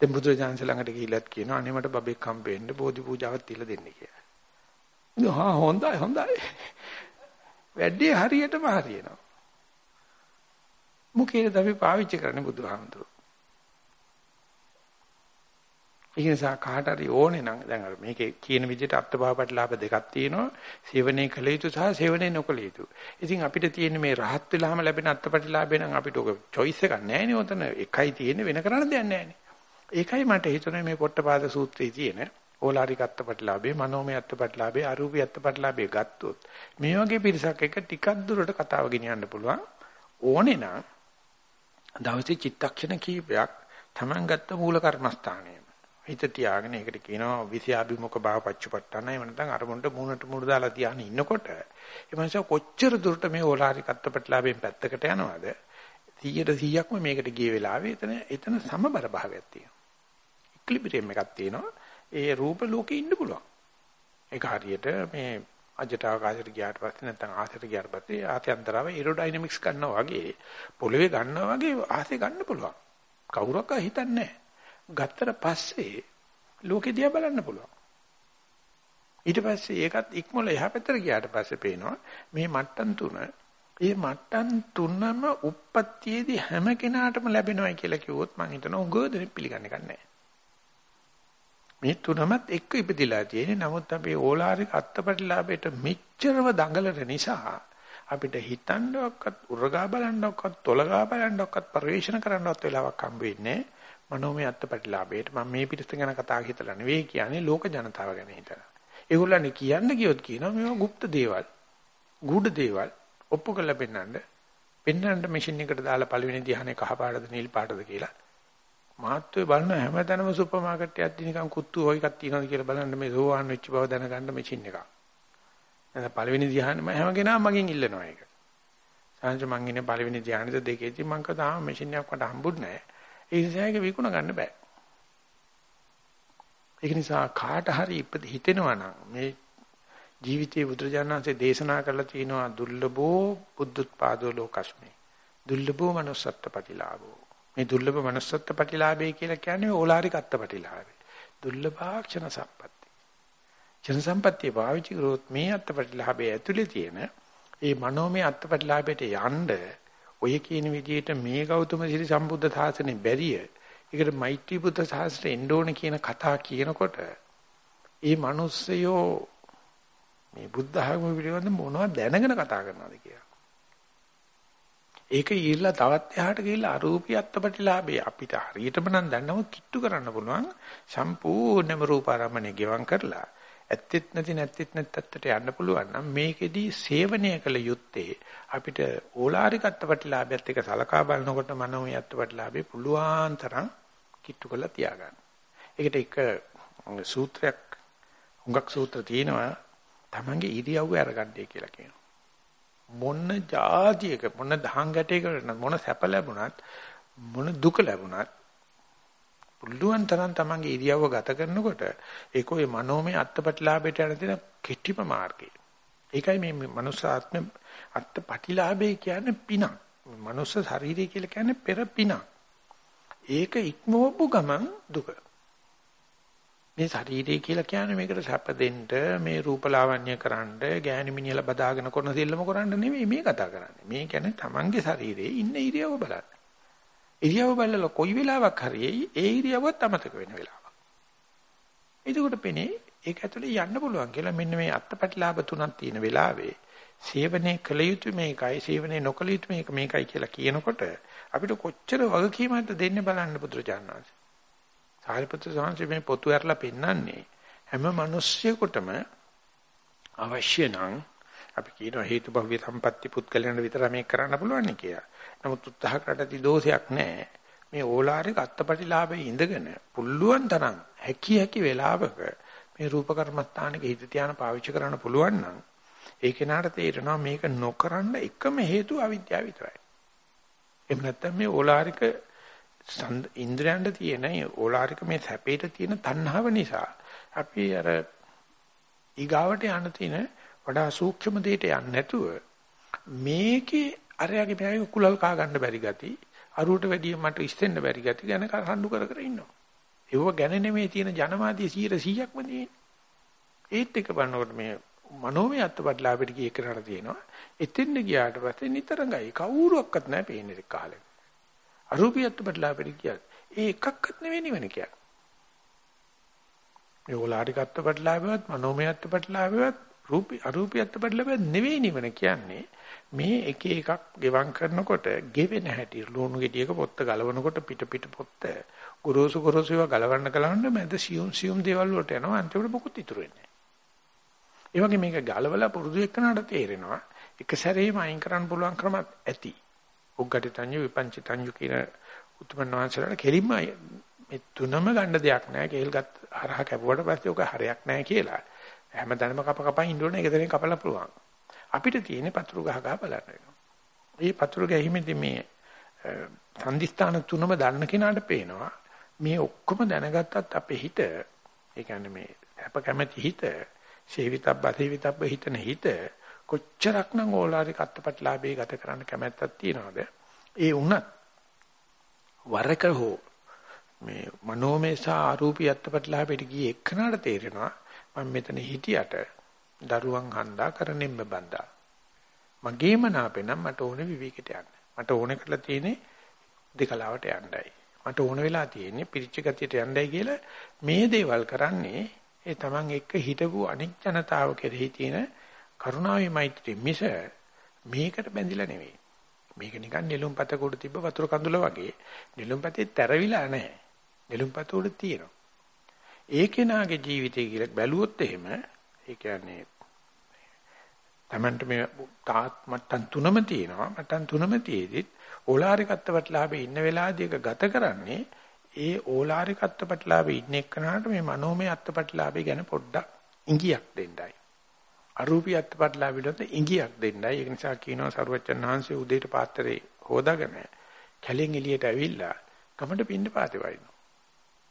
දැන් බුදුරජාණන් ළඟට ගිහිල්ලත් කියනවා අනේ මට බබෙක් හම්බෙන්න බෝධි පූජාවක් තියලා දෙන්න කියලා. හා හොඳයි හොඳයි. වැඩේ හරියටම හරියනවා. මුකේද අපි පාවිච්චි කරන්නේ බුදුහාමුදුරුවෝ. ඒ නිසා කාට හරි ඕනේ නම් දැන් අර මේකේ කියන විදිහට අත්බවපටලාභ දෙකක් තියෙනවා. සේවනයේ කළ යුතු සහ සේවනයේ නොකළ යුතු. ඉතින් අපිට තියෙන මේ රහත් වෙලාම ලැබෙන අත්පටිලාභේ නම් අපිට ඔක choice එකක් නැහැ නේ උතන. එකයි තියෙන්නේ වෙන කරන්න දෙයක් නැහැ නේ. ඒකයි මට හිතුනේ මේ පොට්ටපාද සූත්‍රයේ තියෙන ඕලාරික අත්පත්ලාභේ මනෝමය අත්පත්ලාභේ අරූපී අත්පත්ලාභේ ගත්තොත් මේ වගේ පිරිසක් එක ටිකක් දුරට කතාව ගෙනියන්න පුළුවන්. ඕනේ නම් දවසේ චිත්තක්ෂණ කීපයක් Taman ගත්ත මූල කර්මස්ථානය හිත තියාගෙන ඒකට කියනවා විෂයාභිමුඛ භාව පච්චපට්ඨාන. එහෙම නැත්නම් අරමුණට මූණට මූණ දාලා තියාගෙන ඉන්නකොට ඒ මනස කොච්චර දුරට මේ ඕලාරික අත්පත්ලාභයෙන් පැත්තකට යනවද? 100ට 100ක්ම මේකට ගිය වෙලාවේ එතන එතන සමබර භාවයක් තියෙනවා. ඉක්ලිබ්‍රියම් එකක් තියෙනවා. ඒ රූප ලෝකේ ඉන්න පුළුවන්. ඒක හරියට මේ අජට ආකාශයට ගියාට පස්සේ නැත්නම් ආසයට ගියාට පස්සේ ආත්‍යන්තරව ඒරෝඩයිනමික්ස් ගන්නවා වගේ පොළවේ ගන්නවා වගේ ආසේ ගන්න පුළුවන්. කවුරක්වත් හිතන්නේ නැහැ. ගත්තට පස්සේ ලෝකෙ දිහා බලන්න පුළුවන්. ඊට පස්සේ ඒකත් ඉක්මොල එහා පැත්තට ගියාට පස්සේ පේනවා මේ මට්ටම් තුන ඒ මට්ටම් තුනම උප්පත්තියේදී හැම කෙනාටම ලැබෙනවයි කියලා කිව්වොත් මම හිතනවා උගෝදෙනෙ පිළිගන්නේ නැහැ. මේ තුනමත් එක්ක ඉපදිලා තියෙන්නේ. නමුත් අපේ ඕලාරික අත්පටිලාභයට මෙච්චරම දඟලන නිසා අපිට හිතන්නවක්වත් උරගා බලන්නවක්වත් තොලගා බලන්නවක්වත් පරිවේෂණ කරන්නවත් වෙලාවක් හම්බ වෙන්නේ මනෝමය අත්පටිලාභයට. මම මේ පිටස්ත ගැන කතා හිතලා නෙවෙයි කියන්නේ ලෝක ජනතාව ගැන හිතලා. ඒගොල්ලන් කියන්න ගියොත් කියනවා මේවා গুপ্ত දේවල්. ගුඩ දේවල් ඔප්පු කරලා පෙන්නන්න. පෙන්නන්න මැෂින් එකට දාලා පළවෙනි ධ්‍යානෙ කහ පාටද නිල් පාටද කියලා මාත්වේ බලන හැමතැනම සුපර් මාකට් එකක් නිකන් කුත්තු වගේ එකක් තියෙනවද කියලා බලන්න මේ සෝවාන් වෙච්ච බව දැනගන්න මැෂින් එකක්. නැත්නම් පළවෙනි ධ්‍යානෙ මම හැම කෙනාම මගෙන් ඉල්ලනවා ඒක. සංජ මං ඉන්නේ පළවෙනි ධ්‍යානෙද දෙකේදී මං කතාම මැෂින් එකක් මට හම්බුනේ නැහැ. ඒ නිසා ඒක විකුණ ගන්න බෑ. ඒක නිසා කාට හරි හිතෙනවා නම් මේ ජීවිතයේ බුදුරජාණන්සේ දේශනා කරලා තියෙනවා දුර්ලභෝ බුද්ධත්පාදෝ ලෝකස්මේ. දුර්ලභෝ manussත්ත්ව ප්‍රතිලාභෝ. මේ දුර්ලභ manussත්ත්ව ප්‍රතිලාභය කියලා කියන්නේ ඕලාරික අත්පටිලාභය. දුර්ලභාක්ෂණ සම්පatti. ජන සම්පත්තිය පාවිච්චි කරොත් මේ අත්පටිලාභය ඇතුලේ තියෙන ඒ මනෝමය අත්පටිලාභයට යන්න ඔය කියන විදිහට මේ ගෞතම සිරි සම්බුද්ධ සාසනේ බැරිය. ඒකට මෛත්‍රී බුද්ධ සාසනේ එන්න ඕන කියන කතා කියනකොට ඒ මිනිස්සයෝ මේ බුද්ධ ආගම පිළිබඳ මොනවද දැනගෙන කතා කරනවද කියලා. ඒක ඊළලා තවත් එහාට ගිහිල්ලා අරූපී අත්පටිලාභේ අපිට හරියටම නම් දන්නව කිට්ටු කරන්න පුළුවන් සම්පූර්ණම රූපාරම්මණය ගෙවම් කරලා ඇත්තෙත් නැති නැත්තෙත් නැත්තට යන්න පුළුවන් නම් මේකෙදී සේවනය කළ යුත්තේ අපිට ඕලාරික අත්පටිලාභයත් එක්ක සලකා බලනකොට මනෝමය අත්පටිලාභේ පුළුවන් තරම් කිට්ටු කරලා තියාගන්න. ඒකට එක සූත්‍රයක් හුඟක් සූත්‍ර තියෙනවා තමන්ගේ ඉරියව්ව අරගන්නයි කියලා කියනවා. මොන જાතියක මොන දහං ගැටයකට මොන සැප ලැබුණත් මොන දුක ලැබුණත් පුළුවන් තරම් තමන්ගේ ඉරියව්ව ගත කරනකොට ඒක ඔය මනෝමය අත්පටිලාභයට යන දෙන කෙටිම මාර්ගය. ඒකයි මේ මනුස්ස ආත්ම අත්පටිලාභය කියන්නේ පිනක්. මනුස්ස ශරීරය කියලා කියන්නේ පෙර පිනක්. ඒක ඉක්මවපු ගමන් දුක. මේ ශරීරය කියලා කියන්නේ මේකට සැප දෙන්න මේ රූපලාවන්‍ය කරන්න ගෑණි මිනිහලා බදාගෙන කරන දෙල්ලම කරන්න නෙමෙයි මේ කතා කරන්නේ. මේ කියන්නේ Tamange ශරීරයේ ඉන්න ඉරියව බලන්න. ඉරියව බලලා කොයි වෙලාවක් හරි ඒ ඉරියවවත් අමතක වෙන වෙලාවක්. එතකොට පෙනේ ඒක ඇතුලේ යන්න පුළුවන් කියලා මෙන්න මේ අත්පටිලාභ තුනක් තියෙන වෙලාවේ සේවනයේ කළ යුතු මේකයි සේවනයේ නොකළ යුතු මේක මේකයි කියලා කියනකොට අපිට කොච්චර වගකීමක්ද දෙන්නේ බලන්න පුදුරජානනාංශ. සාරිපුත්‍ර සාංශ මේ පොතු ඇරලා පෙන්නන්නේ හැම මිනිස්සෙකුටම අවශ්‍ය නම් අපි කියනවා හේතුභව්‍ය සම්පatti පුත්කලයන් විතර මේක කරන්න පුළුවන් කියලා. නමුත් උත්සාහ කරලා ති දෝෂයක් නැහැ. මේ ඕලාරික අත්පටිලාභයේ ඉඳගෙන පුළුවන් තරම් හැකි හැකි වෙලාවක මේ රූප කර්මස්ථානක හිත තියාන පාවිච්චි කරන්න පුළුවන් නම් ඒ කෙනාට තේරෙනවා මේක නොකරන්න එකම හේතුව අවිද්‍යාව විතරයි. එහෙම නැත්නම් මේ ඕලාරික ඉන්ද්‍රයන්ට තියෙන ඕලාරික මේ සැපේට තියෙන තණ්හාව නිසා අපි අර ඊගාවට යන්න තියෙන වඩා සූක්ෂම දෙයට යන්නේ නැතුව මේකේ අරයාගේ මෙයාගේ කුලල් කා ගන්න බැරි ගති අරුවට වැඩිය මට ඉස්සෙන්න බැරි ගති ගැන කරහඬු කර කර ඉන්නවා. ඒව ගැන නෙමෙයි තියෙන ජනමාධ්‍ය 100%ක්ම තියෙන්නේ. ඒත් එක බලනකොට මේ මනෝමය අත්පත්ලාපෙට ගිය කරලා තියෙනවා. එතෙන්ද ගියාට පස්සේ නිතරංගයි කවුරුවක්වත් නැහැ පේන්නේ කාලේ. අරූපියත් බඩලාපෙට කියත් ඒ එකක්වත් නෙවෙයි නිවන කියන්නේ. මේ ඕලාරිකත්ව බඩලාපෙවත් මනෝමයත්ව බඩලාපෙවත් රූපී අරූපියත්ව බඩලාපෙවත් නෙවෙයි නිවන කියන්නේ. මේ එක එකක් ගෙවම් කරනකොට ගෙවෙන හැටි ලුණු ගෙඩියක පොත්ත ගලවනකොට පිට පිට පොත්ත ගොරෝසු ගොරෝසු ඒවා ගලවන්න ගලවන්න මැද සියුම් සියුම් දේවල් වලට යනවා අන්තිමට මොකුත් ඉතුරු වෙන්නේ නැහැ. ඒ වගේ මේක ගලවලා පුරුදු එක්කනට තේරෙනවා එක සැරේම අයින් කරන්න පුළුවන් ක්‍රමත් ඇති. උග්ගටි තඤ්ඤු විපංචි තඤ්ඤු කියන උතුමන් වහන්සේලාට කෙලින්ම මේ තුනම ගන්න දෙයක් නැහැ. කේල් ගත් හරහ කැපුවට පස්සේ ඔක හරයක් නැහැ කියලා. හැමදාම කප කප ඉන්න ඕනේ ඒක දෙනෙන් කපලා පුළුවන්. අපිට තියෙන්නේ පතුරු ගහ ගහ බලන්න වෙනවා. මේ පතුරු ගැහිමේදී මේ සම්දිස්ථාන තුනම දන්න කෙනාට පේනවා මේ ඔක්කොම දැනගත්තත් අපේ හිත ඒ කියන්නේ මේ අප කැමැති හිත සේවිතබ්බ අසේවිතබ්බ හිතන හිත කොච්චරක්නම් ඕලාරික අත්පත්ලාභේ ගත කරන්න කැමැත්තක් තියනවද? ඒ වුණත් වරක හෝ මේ මනෝමය සහ ආරූපී අත්පත්ලාභයට ගියේ එක්කනට තේරෙනවා මම මෙතන හිටියට දරුවන් හඳා කරන්නෙම් බඳා. මගේම නාපෙනම් මට ඕනේ විවේකයට යන්න. මට ඕනේ කරලා තියෙන්නේ දෙකලාවට යන්නයි. මට ඕන වෙලා තියෙන්නේ පිරිච්ච ගතියට යන්නයි කියලා මේ දේවල් කරන්නේ ඒ Taman එක්ක හිටපු අනික් ජනතාව කෙරෙහි තියෙන කරුණාවේ මෛත්‍රිය මිස මේකට බැඳිලා නෙවෙයි. මේක නිකන් නෙළුම්පත කොට තිබ්බ වතුර කඳුල වගේ නෙළුම්පතේ තැරවිලා නැහැ. නෙළුම්පත උඩ තියෙනවා. ඒ කෙනාගේ ජීවිතය කියලා බැලුවොත් එහෙම ඒ කියන්නේ Tamanට මේ තාත් මට්ටම් තුනම තියෙනවා. මට්ටම් තුනම තියේදිත් ඕලාරිකත්ව ප්‍රතිලාභේ ඉන්න වෙලාවදී එක ගත කරන්නේ ඒ ඕලාරිකත්ව ප්‍රතිලාභේ ඉන්න එක්කනට මේ මනෝමය අත්ව ප්‍රතිලාභේ ගැන පොඩ්ඩක් ඉඟියක් දෙන්නයි. අරූපී අත්ව ප්‍රතිලාභෙට ඉඟියක් දෙන්නයි. ඒ නිසා කියනවා සරුවච්චන් වහන්සේ උදේට පාත්‍රේ හොදාගෙන කැලෙන් එළියට ඇවිල්ලා ගමට පින්න පාතේ වයින්නවා.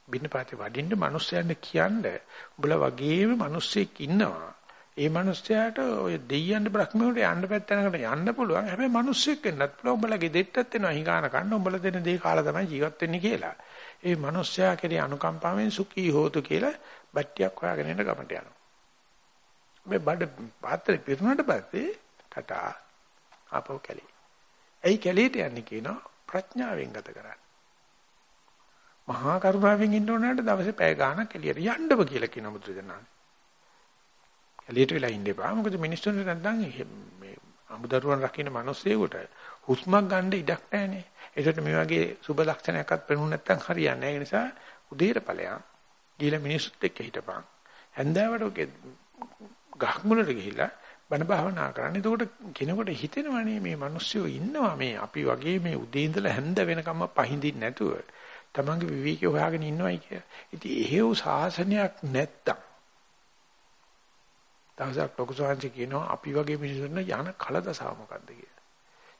පින්න පාතේ වඩින්න මිනිස්සයන්ට කියන්නේ උඹලා වගේම මිනිස්සෙක් ඉන්නවා. ඒ මිනිස්යාට ඔය දෙයියන් බ්‍රහ්මවලට යන්න පැත්තනකට යන්න පුළුවන්. හැබැයි මිනිස්සෙක් වෙන්නත් පුළුවන්. උඹලගේ දෙට්ටත් වෙනවා හිඟාන කන්න උඹලා දෙන දේ කාලා තමයි ජීවත් වෙන්නේ කියලා. ඒ මිනිස්යා කෙරේ අනුකම්පාවෙන් සුඛී හෝතු කියලා බට්ටියක් හොයාගෙන යන ගමට යනවා. මේ බඩ පාත්‍රේ පිරුණාට පස්සේ කතා ආපහු කැලේ. ඇයි කැලේට යන්නේ කියනවා ප්‍රඥාවෙන් ගත කරන්නේ. මහා කරුණාවෙන් ඉන්න ඕනට දවසේ පැය ගාණක් එළියට යන්නව කියලා කියන මුද්‍රදනානේ. එළියට වෙලා ඉන්න එපා. මොකද මිනිස්සුන්ට නැත්නම් මේ අමුදරුවන් රකින්න මිනිස්සෙකුට හුස්මක් ගන්න ඉඩක් නැහැනේ. ඒකට මේ වගේ සුබ ලක්ෂණයක්වත් පෙනුනේ නැත්නම් හරියන්නේ නැහැ. ඒ නිසා උදේට ඵලයන් ගිහලා මිනිස්සුත් එක්ක හිටපන්. හැන්දෑවට ගහක් මුලට ගිහිල්ලා බණ භාවනා කරන්න. එතකොට කෙනෙකුට හිතෙනවනේ මේ මිනිස්සු ඉන්නවා මේ අපි වගේ මේ උදේ ඉඳලා හැන්ද වෙනකම්ම පහඳින්න නැතුව තමන්ගේ විවේකී හොයාගෙන ඉන්නවයි කිය. ඉතින් එහෙව් සාසනයක් නැත්තම් දවසක් ලොකු සාංශ කියනවා අපි වගේ මිනිස්සුන්ට යන කලදසාව මොකද්ද කියලා.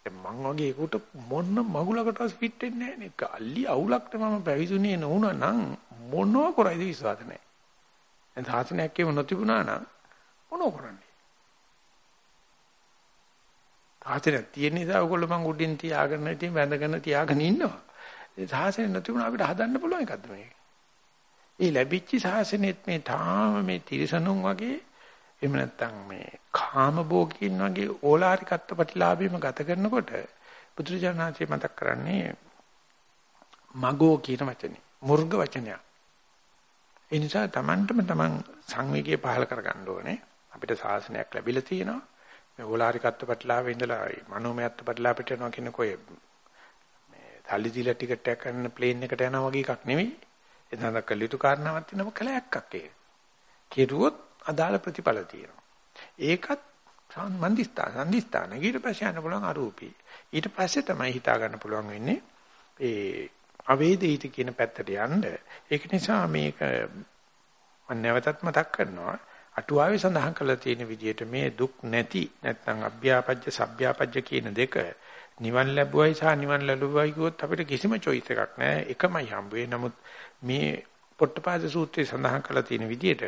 දැන් මං වගේ එකට මොන මගුලකටවත් ෆිට වෙන්නේ නැහැ නේ. කල්ලි අවුලක්ට මම පැවිසුනේ නොවුනා නම් මොනව කරයිද විශ්වාස නැහැ. දැන් සාසනයක් කියව නොතිබුණා නම් මොනව කරන්නේ? සාසනයක් තියෙන නිසා ඔයගොල්ලෝ මං උඩින් තියාගෙන ඉතින් වැඳගෙන තියාගෙන ඉන්නවා. ඒ සාසනය නොතිබුණා අපිට හදන්න පුළුවන් එකක්ද මේක? ඒ ලැබිච්ච සාසනෙත් මේ තාම මේ තිරසනුන් වගේ එහෙම නැත්නම් මේ කාම භෝගීන් වගේ ඕලාරිකත්ව ප්‍රතිලාභීම ගත කරනකොට බුදුරජාණන්සේ මතක් කරන්නේ මගෝ කියන වචනේ මුර්ග වචනයක්. ඒ නිසා Tamanටම Taman සංවේගය පහල කරගන්න ඕනේ. අපිට ශාසනයක් ලැබිලා තියෙනවා. මේ ඕලාරිකත්ව ප්‍රතිලාභේ ඉඳලා මනෝමයත්ව ප්‍රතිලාභයට යනවා කියන කොයි මේ තල්ලි දීලා ටිකට් එකක් ගන්න ප්ලේන් එකට යනවා වගේ එකක් නෙවෙයි. එතන කළිතු කාරණාවක් තියෙනවා කලයක්ක් ඒක. කෙරුවොත් අදාළ ප්‍රතිඵල තියෙනවා. ඒකත් සම්බන්ධිස්ථාන සම්දිස්ථාන ඊට පස්සේ යන්න පුළුවන් අරූපී. ඊට පස්සේ තමයි හිතා ගන්න පුළුවන් වෙන්නේ ඒ අවේදිත කියන පැත්තට යන්න. ඒක නිසා මේක මම නැවතත් මතක් කරනවා. අටුවාවේ සඳහන් කරලා තියෙන විදිහට මේ දුක් නැති නැත්නම් අභ්‍යාපජ්‍ය සભ්‍යාපජ්‍ය කියන දෙක නිවන් ලැබුවයි සහ නිවන් ලැබුවයි කිව්වොත් අපිට කිසිම choice එකක් නැහැ. එකමයි හම්බ වෙන්නේ. නමුත් මේ පොට්ටපාද සූත්‍රයේ සඳහන් කරලා තියෙන විදිහට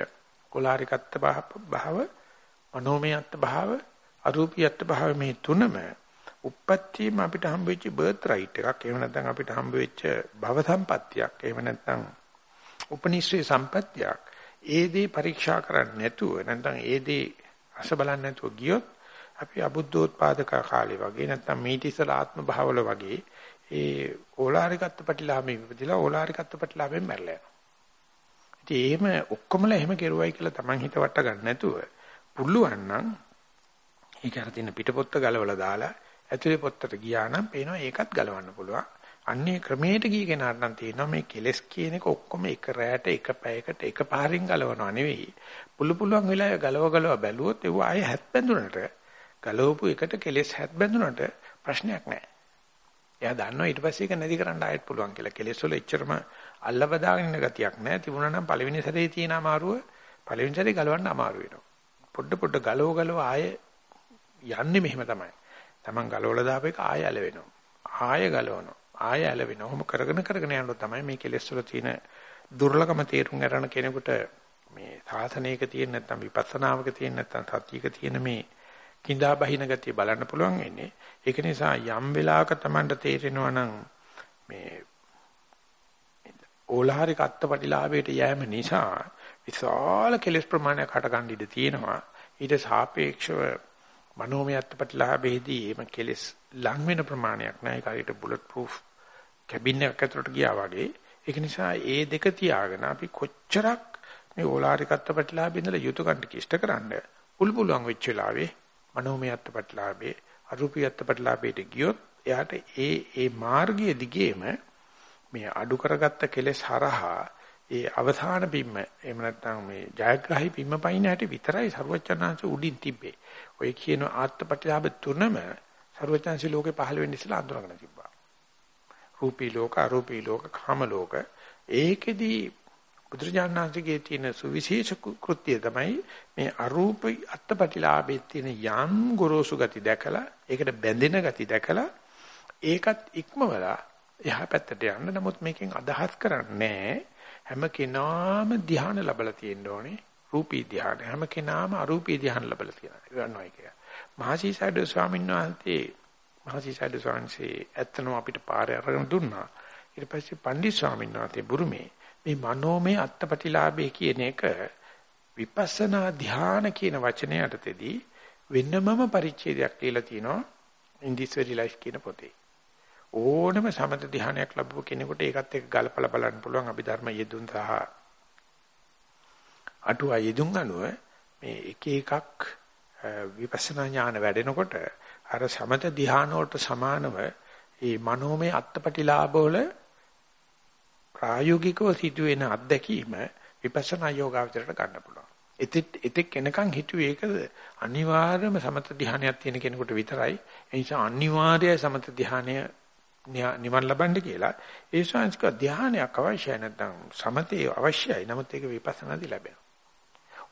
කොලාරිකත්ත භාව, මනෝමයත්ත භාව, අරූපීයත්ත භාව මේ තුනම උප්පත්තියම අපිට හම්බ වෙච්ච බර්ත් රයිට් එකක්. එහෙම නැත්නම් අපිට හම්බ වෙච්ච භව සම්පත්තියක්. එහෙම නැත්නම් උපනිශ්‍රේ සම්පත්තියක්. ඒ දේ පරීක්ෂා කරන්නේ නැතුව නැත්නම් ඒ දේ අස බලන්නේ නැතුව ගියොත් අපි අබුද්ධෝත්පාදක කාලේ වගේ නැත්නම් මීටිසල ආත්ම භාවවල වගේ ඒ ඕලාරිකත්ව ප්‍රතිලාභෙ ඉපදිලා ඕලාරිකත්ව ප්‍රතිලාභෙන් මැරලා යනවා. ඉතින් එහෙම ඔක්කොමලා එහෙම කෙරුවයි කියලා Taman හිත වට ගන්න නැතුව පුළුවන් නම් ඒක අර තියෙන පිටපොත්ත ගලවලා දාලා ඇතුලේ පොත්තට ගියා නම් පේනවා ඒකත් ගලවන්න පුළුවන්. අන්නේ ක්‍රමයට ගිය කෙනාට නම් තියෙනවා මේ කෙලස් කියන එක ඔක්කොම එක රැයට එක පැයකට එක පාරින් ගලවනවා නෙවෙයි. පුළු පුළුවන් වෙලාවෙ ගලව ගලව බැලුවොත් ඒව ආයේ හැත් බැඳුනට ගලවපු එකට කෙලස් හැත් බැඳුනට ප්‍රශ්නයක් නැහැ. එයා දන්නවා ඊට පස්සේ ඒක නැති කරන්න ආයෙත් පුළුවන් කියලා. කෙලස් වල එච්චරම අල්ල බදාගෙන ඉන්න ගතියක් නැහැ. තිබුණා නම් පළවෙනි සැරේ තියෙන අමාරුව පළවෙනි සැරේ ගලවන්න අමාරු වෙනවා. පොඩ පොඩ ගලව ගලව ආයේ යන්නේ මෙහෙම තමයි. Taman ගලවලා දාපු එක ආයෙ ඇලවෙනවා. ආයෙ ගලවනවා. ආයෙ ඇලවෙනවා. ඔහොම කරගෙන කරගෙන යනකොට තමයි මේ කෙලෙස් වල තියෙන දුර්ලභම තේරුම් ගන්න කෙනෙකුට මේ සාසනයක තියෙන නැත්නම් විපස්සනාවක තියෙන නැත්නම් සතියක තියෙන මේ කිඳා බහින ගතිය බලන්න පුළුවන් වෙන්නේ. ඒක නිසා යම් වෙලාවක Tamanට තේරෙනවා නම් මේ ඕලාරික අත්පටිලාභයට යෑම නිසා විශාල කෙලෙස් ප්‍රමාණයක් හට ගන්න ඉඩ තියෙනවා. ඊට සාපේක්ෂව මනෝමය අත්පටිලාභයේදී එම කෙලෙස් ලං වෙන ප්‍රමාණයක් නෑ. ඒක හරියට බුලට් ප්‍රූෆ් කැබින් එකක් ඇතුළට ගියා වගේ. ඒක නිසා ඒ දෙක තියාගෙන අපි කොච්චරක් මේ ඕලාරිකත්ව ප්‍රතිලාභේ ඉඳලා යුතුයකන්ට කිෂ්ට කරන්න උල් පුළුවන් වෙච්ච වෙලාවේ මනෝමයත්ව ප්‍රතිලාභේ අරූපීයත්ව ප්‍රතිලාභේට ගියොත් එයාට ඒ ඒ මාර්ගයේ දිගේම මේ අඩු කරගත්ත කෙලෙස් හරහා ඒ අවධාන බිම්ම එහෙම නැත්නම් මේ ජයග්‍රහී බිම්ම පයින් හැටි විතරයි ਸਰවචනාංශ උඩින් තිබ්බේ. ඔය කියන ආත්ම ප්‍රතිලාභ තුනම ਸਰවචනාංශ ලෝකේ පහළ වෙන්න ඉස්සලා අඳුරගෙන තිබ්බා. රූපී ලෝක, අරූපී ලෝක, කාම ලෝක. ඒකෙදී බුදුරජාණන්සේගේ තියෙන සුවිශේෂ කෘත්‍යය තමයි මේ අරූප අත්පටිලාභයේ තියෙන යම් ගොරෝසු ගති දැකලා ඒකට බැඳෙන ගති දැකලා ඒකත් ඉක්මවලා එහා පැත්තට යන්න. නමුත් මේකෙන් අදහස් කරන්නේ හැම කෙනාම ධ්‍යාන ලැබලා තියෙන්න ඕනේ. රූපී ධ්‍යාන. හැම කෙනාම අරූපී ධ්‍යාන ලැබලා තියෙනවා. ගන්නවා කියලා. මහසීසඩ ස්වාමීන් වහන්සේ මහසීසඩ ස්වාමීන් වහන්සේ ඇත්තනම අපිට පාරේ අරගෙන දුන්නා. ඊට පස්සේ පණ්ඩිත ස්වාමීන් වහන්සේ බුරුමේ මේ මනෝමය අත්පටිලාභය කියන එක විපස්සනා ධ්‍යාන කියන වචනය යටතේදී වෙනමම පරිච්ඡේදයක් කියලා තියෙනවා. In this very life කියන පොතේ. ඕනම සමත ධ්‍යානයක් ලැබුව කෙනෙකුට ඒකත් එක්ක ගලපලා බලන්න පුළුවන්. අභිධර්ම යෙදුන් සහ අටුවා යෙදුන් අනුව මේ එක එකක් විපස්සනා ඥාන වැඩෙනකොට අර සමත ධ්‍යාන වලට සමානව මේ මනෝමය අත්පටිලාභ වල ප්‍රායෝගිකව සිදුවෙන අත්දැකීම විපස්සනා යෝගාවචරයට ගන්න පුළුවන්. එතෙත් එතෙක් එනකන් හිතුවේ ඒක අනිවාර්යම සමත ධානයක් තියෙන කෙනෙකුට විතරයි. ඒ නිසා අනිවාර්යයි සමත ධානය නිවන් ලබන්න කියලා. ඒ ශාන්තික ධානයක් අවශ්‍යයි නැත්නම් සමතේ අවශ්‍යයි. නමුත් ඒක විපස්සනාදී ලැබෙනවා.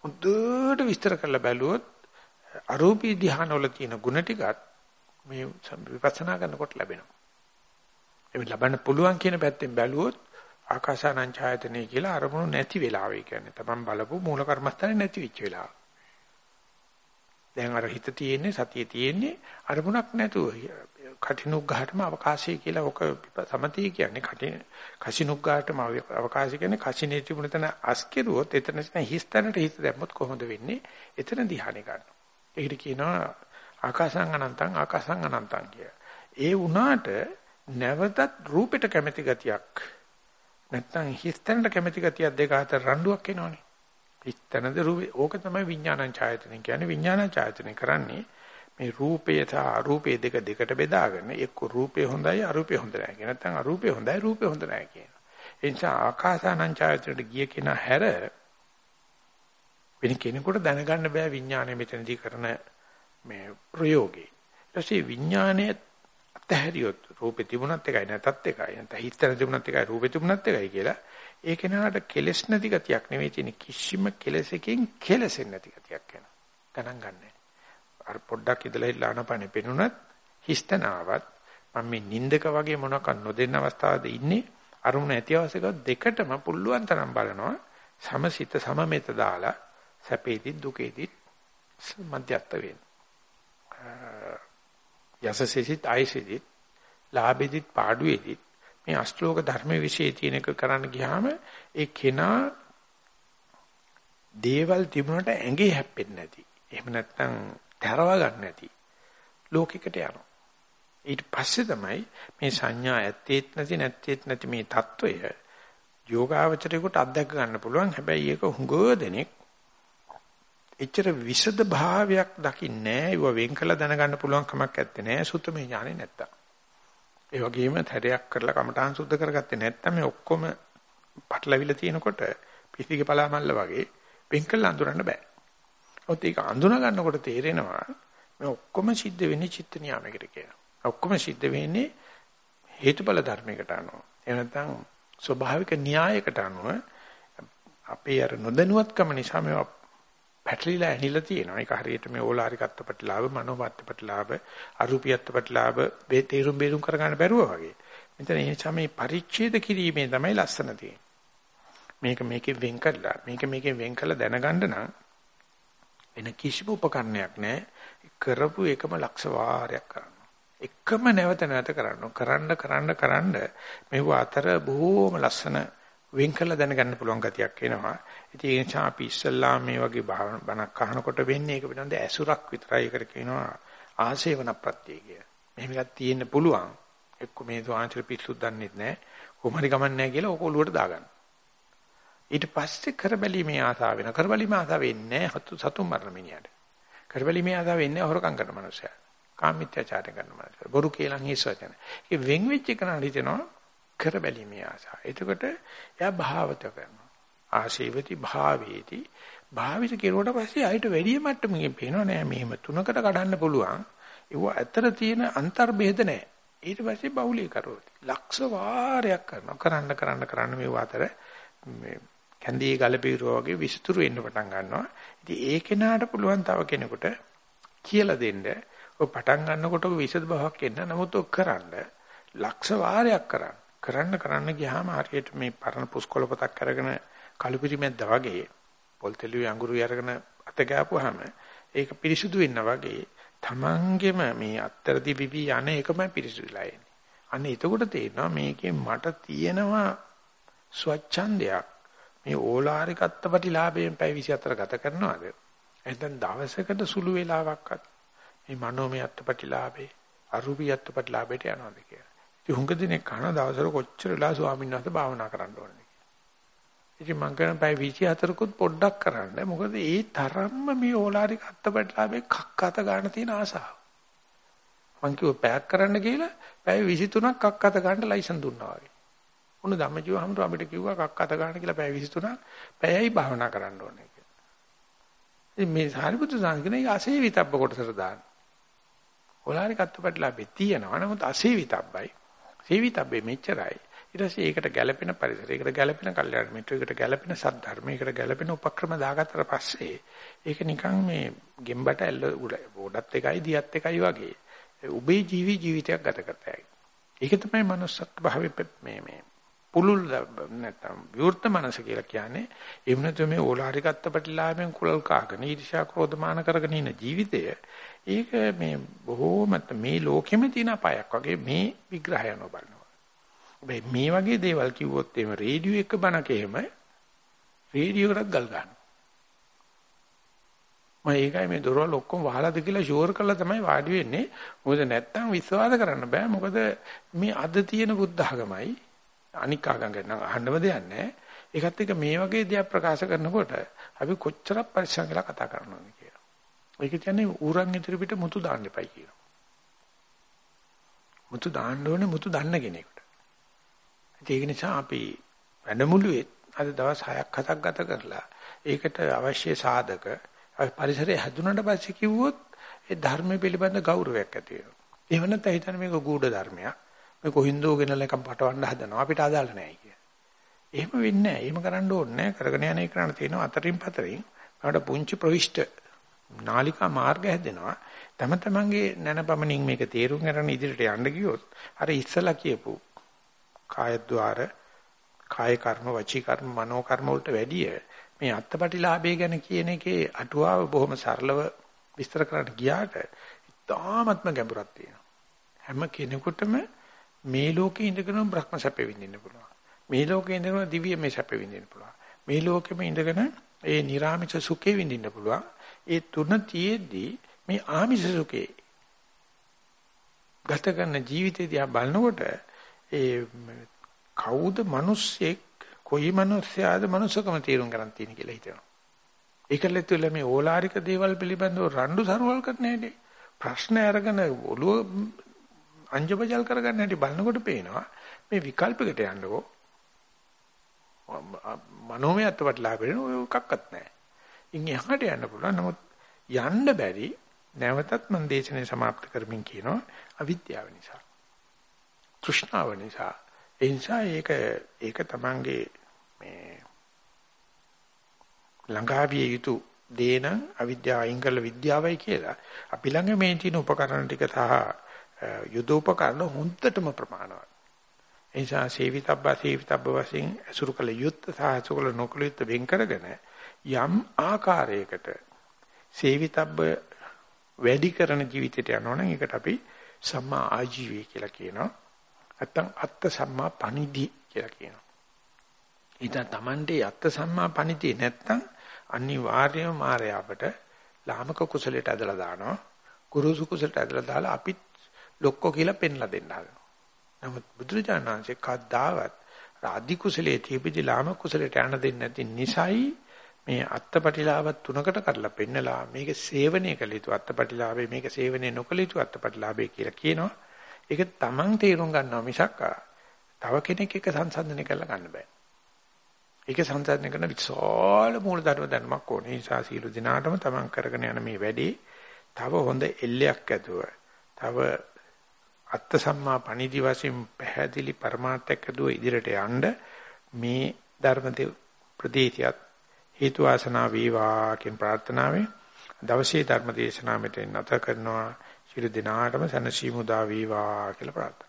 උද්දට විස්තර කරලා බැලුවොත් අරූපී ධාන වල තියෙන ಗುಣ ටිකත් මේ විපස්සනා කරනකොට ලැබෙනවා. ඒ ලබන්න පුළුවන් කියන පැත්තෙන් බැලුවොත් ආකාසානං ඡායතනෙ කියලා අරමුණු නැති වෙලාවයි කියන්නේ. Taman බලපු මූල කර්මස්ථානේ නැති වෙච්ච වෙලාව. දැන් අර හිත තියෙන්නේ සතිය තියෙන්නේ අරමුණක් නැතුව කටිනුග්ඝාටම අවකාශය කියලා ඔක සමතිය කියන්නේ කටින කසිනුග්ඝාටම අවකාශය කියන්නේ කසිනේ තිබුණ තැන අස් කෙරුවොත් එතන හිස්තැනට හිත දැම්මොත් කොහොමද වෙන්නේ? එතන ධ්‍යානෙ ගන්නවා. ඒකට කියනවා ආකාසං අනන්තං ආකාසං අනන්තං කිය. ඒ වුණාට නැවතත් රූපෙට කැමැති ගතියක් නැත්තම් හිස්තැනට කැමැති ගතියක් දෙක අතර රණ්ඩුවක් එනවනේ. හිස්තැනද රූපේ ඕක තමයි විඥානං ඡායතනෙ කියන්නේ විඥානං ඡායතනෙ කරන්නේ මේ රූපය සහ අරූපය දෙක දෙකට බෙදාගෙන එක්ක රූපේ හොඳයි අරූපේ හොඳ නැහැ කියන නැත්නම් අරූපේ හොඳයි රූපේ හොඳ නැහැ කියන. ඒ නිසා ආකාසානං ඡායතනට ගිය කෙනා හැර වෙන කෙනෙකුට දැනගන්න බෑ විඥානය මෙතනදී කරන මේ ප්‍රයෝගේ. ඊට පස්සේ විඥානයේ අතහැරියොත් රූපේ තිබුණත් එකයි නැතත් එකයි නැත්නම් හිතන තිබුණත් එකයි රූපේ තිබුණත් එකයි කියලා ඒ කෙනාට කෙලස් නැති ගතියක් නෙවෙයි තියෙන කිසිම කෙලසකින් කෙලසෙන්නේ නැති ගතියක් එනවා ගණන් ගන්නෑ අර පොඩ්ඩක් ඉඳලා ඉල්ලානපනේ පෙනුනත් හිස්තනාවත් මම මේ නින්දක වගේ මොනවක් නොදෙන්න අවස්ථාවද ඉන්නේ? අරුණ ඇති අවශ්‍යක දෙකටම පුළුවන් තරම් බලනවා. සමසිත සමමෙත දාලා සැපේදී දුකේදී මධ්‍යස්ත වෙන්න. යසසෙසිත ආයසෙදිත් ලාභෙදිත් පාඩුවේදිත් මේ අෂ්ටලෝක ධර්මයේ વિશે තියෙන එක කරන්න ගියාම ඒ කෙනා දේවල් තිබුණට ඇඟේ හැප්පෙන්නේ නැති. එහෙම නැත්නම් තරව ගන්න නැති. ලෝකෙකට යනවා. ඊට පස්සේ තමයි මේ සංඥා ඇත්තේත් නැති නැත්තේත් නැති මේ తত্ত্বය යෝගාවචරයකට අත්දැක ගන්න පුළුවන්. හැබැයි ඒක හුඟව දෙනෙක් එච්චර විසද භාවයක් දකින්නේ නැහැ. ඒව වෙන් කළ දැනගන්න පුළුවන් කමක් නැත්තේ නෑ. සුත්තමේ ඥානෙ නැත්තම්. ඒ වගේම හැරයක් කරලා කමඨාන් සුද්ධ කරගත්තේ නැත්තම් මේ ඔක්කොම පටලවිලා තියෙනකොට පිසිගේ පලාමල්ල වගේ වෙන් කළ අඳුරන්න බෑ. ඔත් ඒක අඳුන ගන්නකොට තේරෙනවා මේ ඔක්කොම සිද්ධ වෙන්නේ චිත්ත නියාමයකට කියලා. ඔක්කොම සිද්ධ වෙන්නේ හේතුඵල ධර්මයකට අනුව. එහෙම නැත්නම් ස්වභාවික න්‍යායකට අනුව අපේ අර නොදැනුවත්කම නිසා මේවා පැටලිලා ඇනිලා තියෙනවා. ඒක හරියට මේ ඕලාරිකත්ව ප්‍රතිලාභ, මනෝමත්ව ප්‍රතිලාභ, අරූපීයත්ව ප්‍රතිලාභ මේ තේරුම් බේරුම් කරගන්න බැරුව වගේ. මෙතන ඒ නිසා මේ පරිච්ඡේද කිරීමේ තමයි ලස්සන තියෙන්නේ. මේක මේකෙන් වෙන් කරලා මේක මේකෙන් වෙන් කරලා දැනගන්න නම් වෙන කිසිම උපකරණයක් නැහැ. කරපු එකම ලක්ෂ වාරයක් කරන්න. එකම නැවත නැවත කරන්න. කරන්න කරන්න කරන්න මෙව අතර බොහෝම ලස්සන වෙන් කරලා දැනගන්න පුළුවන් ගතියක් එනවා. ඉතින් ඒ නිසා අපි ඉස්සල්ලා මේ වගේ බණක් අහනකොට වෙන්නේ ඒක වෙනඳ ඇසුරක් විතරයි ඒකට කියනවා ආසේවන ප්‍රත්‍යය කිය. මෙහෙම එකක් තියෙන්න පුළුවන්. එක්ක මේ සෝආංශල පිස්සුත් දන්නෙත් නැහැ. කොහොමරි ගමන් නැහැ කියලා ඕක ඔලුවට දාගන්න. ඊට පස්සේ කරබැලීමේ ආසාව වෙන. කරබැලීමේ ආසාව වෙන්නේ නැහැ සතුන් මරණ මිනිහට. කරබැලීමේ ආසාව වෙන්නේ හොරකම් කරන මනුස්සයා. කාමීත්‍යචාරය කරන මනුස්සයා. බොරු කියලා හිස් වචන. ඒ වෙන් වෙච්ච කෙනාට හිතෙනවා කරබැලීමේ ආසාව. එතකොට එයා භාවත කරනවා. ආශීවති භාවේති භාවිත කෙරුවට පස්සේ ආයිට වැඩි මට්ටමකින් පේනවා නෑ මෙහෙම තුනකට කඩන්න පුළුවන්. ඒව ඇතර තියෙන අන්තර්භේද නෑ. ඊට පස්සේ බහුලී කරෝති. ලක්ෂ වාරයක් කරනවා. කරන්න කරන්න කරන්න මේ අතර මේ කැන්දී ගලපීරුව වගේ විස්තර වෙන්න පටන් ගන්නවා. ඉතින් ඒ කෙනාට පුළුවන් තව කෙනෙකුට කියලා දෙන්න. ඔය පටන් ගන්නකොට විසද බවක් එන්න. නමුත් ඔක් කරන්න ලක්ෂ වාරයක් කරන්න. කරන්න කරන්න ගියාම හරියට මේ පරණ පුස්කොළ පොතක් අරගෙන කලුපිරිමැද්ද වගේ පොල් තෙලුවේ අඟුරු අරගෙන අත ගාපුවාම ඒක පිරිසුදු වෙන්න වගේ තමන්ගෙම මේ අත්තරදි විවි යන එකමයි පිරිසුදුලා එන්නේ. අන්න එතකොට තේරෙනවා මේකේ මට තියෙනවා ස්වච්ඡන්දයක්. මේ ඕලාරිකත්ත ප්‍රතිලාභයෙන් පැය 24 ගත කරනවාද? එහෙනම් දවසකට සුළු වේලාවක්වත් මේ මනෝමය අත්පටිලාභේ අරූපී අත්පටිලාභයට යනවාද කියලා. ඉතින් හුඟ දිනේ කන දවසට කොච්චර වෙලා ස්වාමීන් වහන්සේ භාවනා කරන්න ඕනද ඉතින් මං කරන පැය 24කුත් පොඩ්ඩක් කරන්න. මොකද ඒ තරම්ම මේ ඕලාරික අත්පැටලාවේ කක්කත ගන්න තියෙන ආසාව. මං කිව්ව පැයක් කරන්න කියලා පැය 23ක් කක්කත ගන්න ලයිසන් දුන්නා වගේ. උණු ධම්මජීව හැමෝම අපිට කිව්වා කක්කත ගන්න කියලා පැය 23ක් පැයයි භාවනා කරන්න ඕනේ කියලා. ඉතින් මේ සාරිපුත්‍ර සාංශකනේ අසේවිතබ්බ කොටසට දාන්න. ඕලාරික අත්පැටලාවේ තියෙනවා. නමුත් අසේවිතබ්බයි. සේවිතබ්බේ මෙච්චරයි. ඊට පස්සේ ඒකට ගැළපෙන පරිසරයකට ගැළපෙන කල්යාණ මිත්‍රයකට ගැළපෙන සද්ධර්මයකට ගැළපෙන උපක්‍රම දාගත්තට පස්සේ ඒක නිකන් මේ ගෙම්බට ඇල්ල උඩත් එකයි දියත් එකයි වගේ උබේ ජීවි ජීවිතයක් ගත කරතයි. ඒක තමයි manussත් භාවයේ මේ මේ පුලුල් නැත්නම් විවෘත මනස කියලා කියන්නේ එහෙම නැත්නම් මේ ඕලාරිකත්ත ප්‍රතිලාභයෙන් කුලල් කාගෙන ඊර්ෂ්‍යා ක්‍රෝධමාන කරගෙන ඉන ජීවිතය ඒක මේ බොහෝමත් මේ ලෝකෙම තියෙන අපායක් වගේ මේ විග්‍රහය නොබලන හැබැයි මේ වගේ දේවල් කිව්වොත් එහෙම රේඩියෝ එක බණක එහෙම රේඩියෝකටත් ගල් ගන්නවා. මම ඒකයි මේ දොරවල් ඔක්කොම වහලාද කියලා ෂුවර් කරලා තමයි වාඩි වෙන්නේ. මොකද නැත්තම් විශ්වාස කරන්න බෑ. මොකද මේ අද තියෙන බුද්ධ ආගමයි අනික් ආගම් ගැන අහන්නම දෙයක් නැහැ. ඒකත් එක්ක මේ වගේ දේවල් ප්‍රකාශ කරනකොට අපි කොච්චරක් පරිස්සම් වෙලා කතා කරනවද කියලා. ඒක කියන්නේ ඌරන් ඉදිරි පිට මුතු දාන්න එපයි කියනවා. මුතු දාන්න ඕනේ මුතු දන්න කෙනෙකුට. ඒක නිසා අපි වැඩමුළුවේ අද දවස් 6ක් 7ක් ගත කරලා ඒකට අවශ්‍ය සාධක පරිසරය හැදුනට පස්සේ කිව්වොත් ඒ ධර්ම පිළිබඳ ගෞරවයක් ඇති වෙනවා. එහෙම නැත්නම් හිතන්න මේක ගුඪ ධර්මයක්. මේ කොහින්දෝ ගෙනල්ලා එකක් පටවන්න හදනවා අපිට අදාළ නැහැ කිය. එහෙම වෙන්නේ නැහැ. එහෙම කරන්න ඕනේ නැහැ. කරගෙන යන එක කරන්න තියෙනවා අතරින් පතරින්. අපිට පුංචි ප්‍රවිෂ්ඨ නාලිකා මාර්ග හැදෙනවා. තම තමන්ගේ නැනපමණින් මේක තේරුම් ගන්න ඉදිරියට යන්න ගියොත් අර ඉස්සලා කියපු කායද්්වාර කාය කර්ම වචී කර්ම මනෝ කර්ම වලට වැඩිය මේ අත්පටිලාභය ගැන කියන එකේ අටුවාව බොහොම සරලව විස්තර කරන්න ගියාට ඉතාමත්ම ගැඹුරක් තියෙනවා. හැම කෙනෙකුටම මේ ලෝකේ ඉඳගෙන බ්‍රහ්ම සැපෙ විඳින්න පුළුවන්. මේ ලෝකේ ඉඳගෙන දිව්‍ය මේ සැපෙ විඳින්න පුළුවන්. මේ ලෝකෙම ඉඳගෙන ඒ නිර්ාමිත සුඛේ විඳින්න පුළුවන්. ඒ තුන තියේදී මේ ආමිෂ සුඛේ ගත කරන ජීවිතය දිහා බලනකොට ඒ කවුද මිනිස්සෙක් කොයි මිනිස්යාද මනුස්සකම තීරුම් ගන්න තියෙන කියලා හිතනවා. ඒකලෙත් වෙල මේ ඕලාරික දේවල් පිළිබඳව රණ්ඩු සරුවල් කරන්න හැටි ප්‍රශ්න අරගෙන ඔළුව අංජබජල් කරගන්න හැටි බලනකොට පේනවා මේ විකල්පයකට යන්නකෝ මනෝමය අත්වට ලාභෙන ඔය එකක්වත් නැහැ. ඉන් එහාට යන්න පුළුවන්. නමුත් යන්න බැරි නැවතත් මම දේශනේ સમાપ્ત කරමින් කියනවා අවිද්‍යාව නිසා. තෘෂ්ණාව නිසා ඒ නිසා ඒක ඒක තමංගේ මේ ළඟාවිය යුතු දේන අවිද්‍යාව අයින් කරලා විද්‍යාවයි කියලා අපි ළඟ මේ තියෙන උපකරණ ටික සහ යුද උපකරණ හොන්දටම ප්‍රමාණවත් එනිසා සේවිතබ්බා සේවිතබ්බ වශයෙන් අසුරු කළ යුත්ත සහ අසුරු කළ නොකළ යුත්ත වෙන් කරගෙන යම් ආකාරයකට සේවිතබ්බ වැඩි කරන ජීවිතයට යනවනම් ඒකට අපි සම්මා ආජීවය කියලා කියනවා. නැත්තම් අත්ත සම්මා පනිදි කියලා කියනවා. ඉතින් Tamante අත්ත සම්මා පනිදි නැත්තම් අනිවාර්යයෙන්ම මායයට ලාමක කුසලයට ඇදලා දානවා. ගුරුසු කුසලයට ඇදලා දාලා අපිත් ලොක්කෝ කියලා පෙන්ලා දෙන්න හදනවා. නමුත් බුදුරජාණන්සේ කද්දාවත් ආදි කුසලයේ තියපිදි ලාම කුසලයට යන්න දෙන්නේ නැති නිසයි මේ අත්පටිලාව තුනකට කරලා පෙන්නලා මේක සේවනය කළ යුතු අත්පටිලාභේ මේක සේවනය නොකළ යුතු අත්පටිලාභේ කියලා කියනවා. ඒක තමන් තේරුම් ගන්නවා මිසක් තව කෙනෙක් එක සංසන්දනය කරලා ගන්න බෑ. ඒක සංසන්දනය කරන විශාල මූලධර්ම දැනුමක් ඕනේ. ඒ නිසා සීල දිනාටම තමන් කරගෙන යන මේ වැඩේ තව හොඳ එල්ලයක් ඇතුව තව අත්ත සම්මා පණිදි වශයෙන් පැහැදිලි પરමාර්ථයක් ඇතුව ඉදිරියට යන්න මේ ධර්ම ප්‍රදේශයත් හේතු වාසනා වේවා කියන ප්‍රාර්ථනාවෙන් දවසේ ධර්ම දේශනාව මෙතෙන් නැත කරනවා. ශිරු දිනාටම සනසීමුදා වේවා කියලා ප්‍රාර්ථනා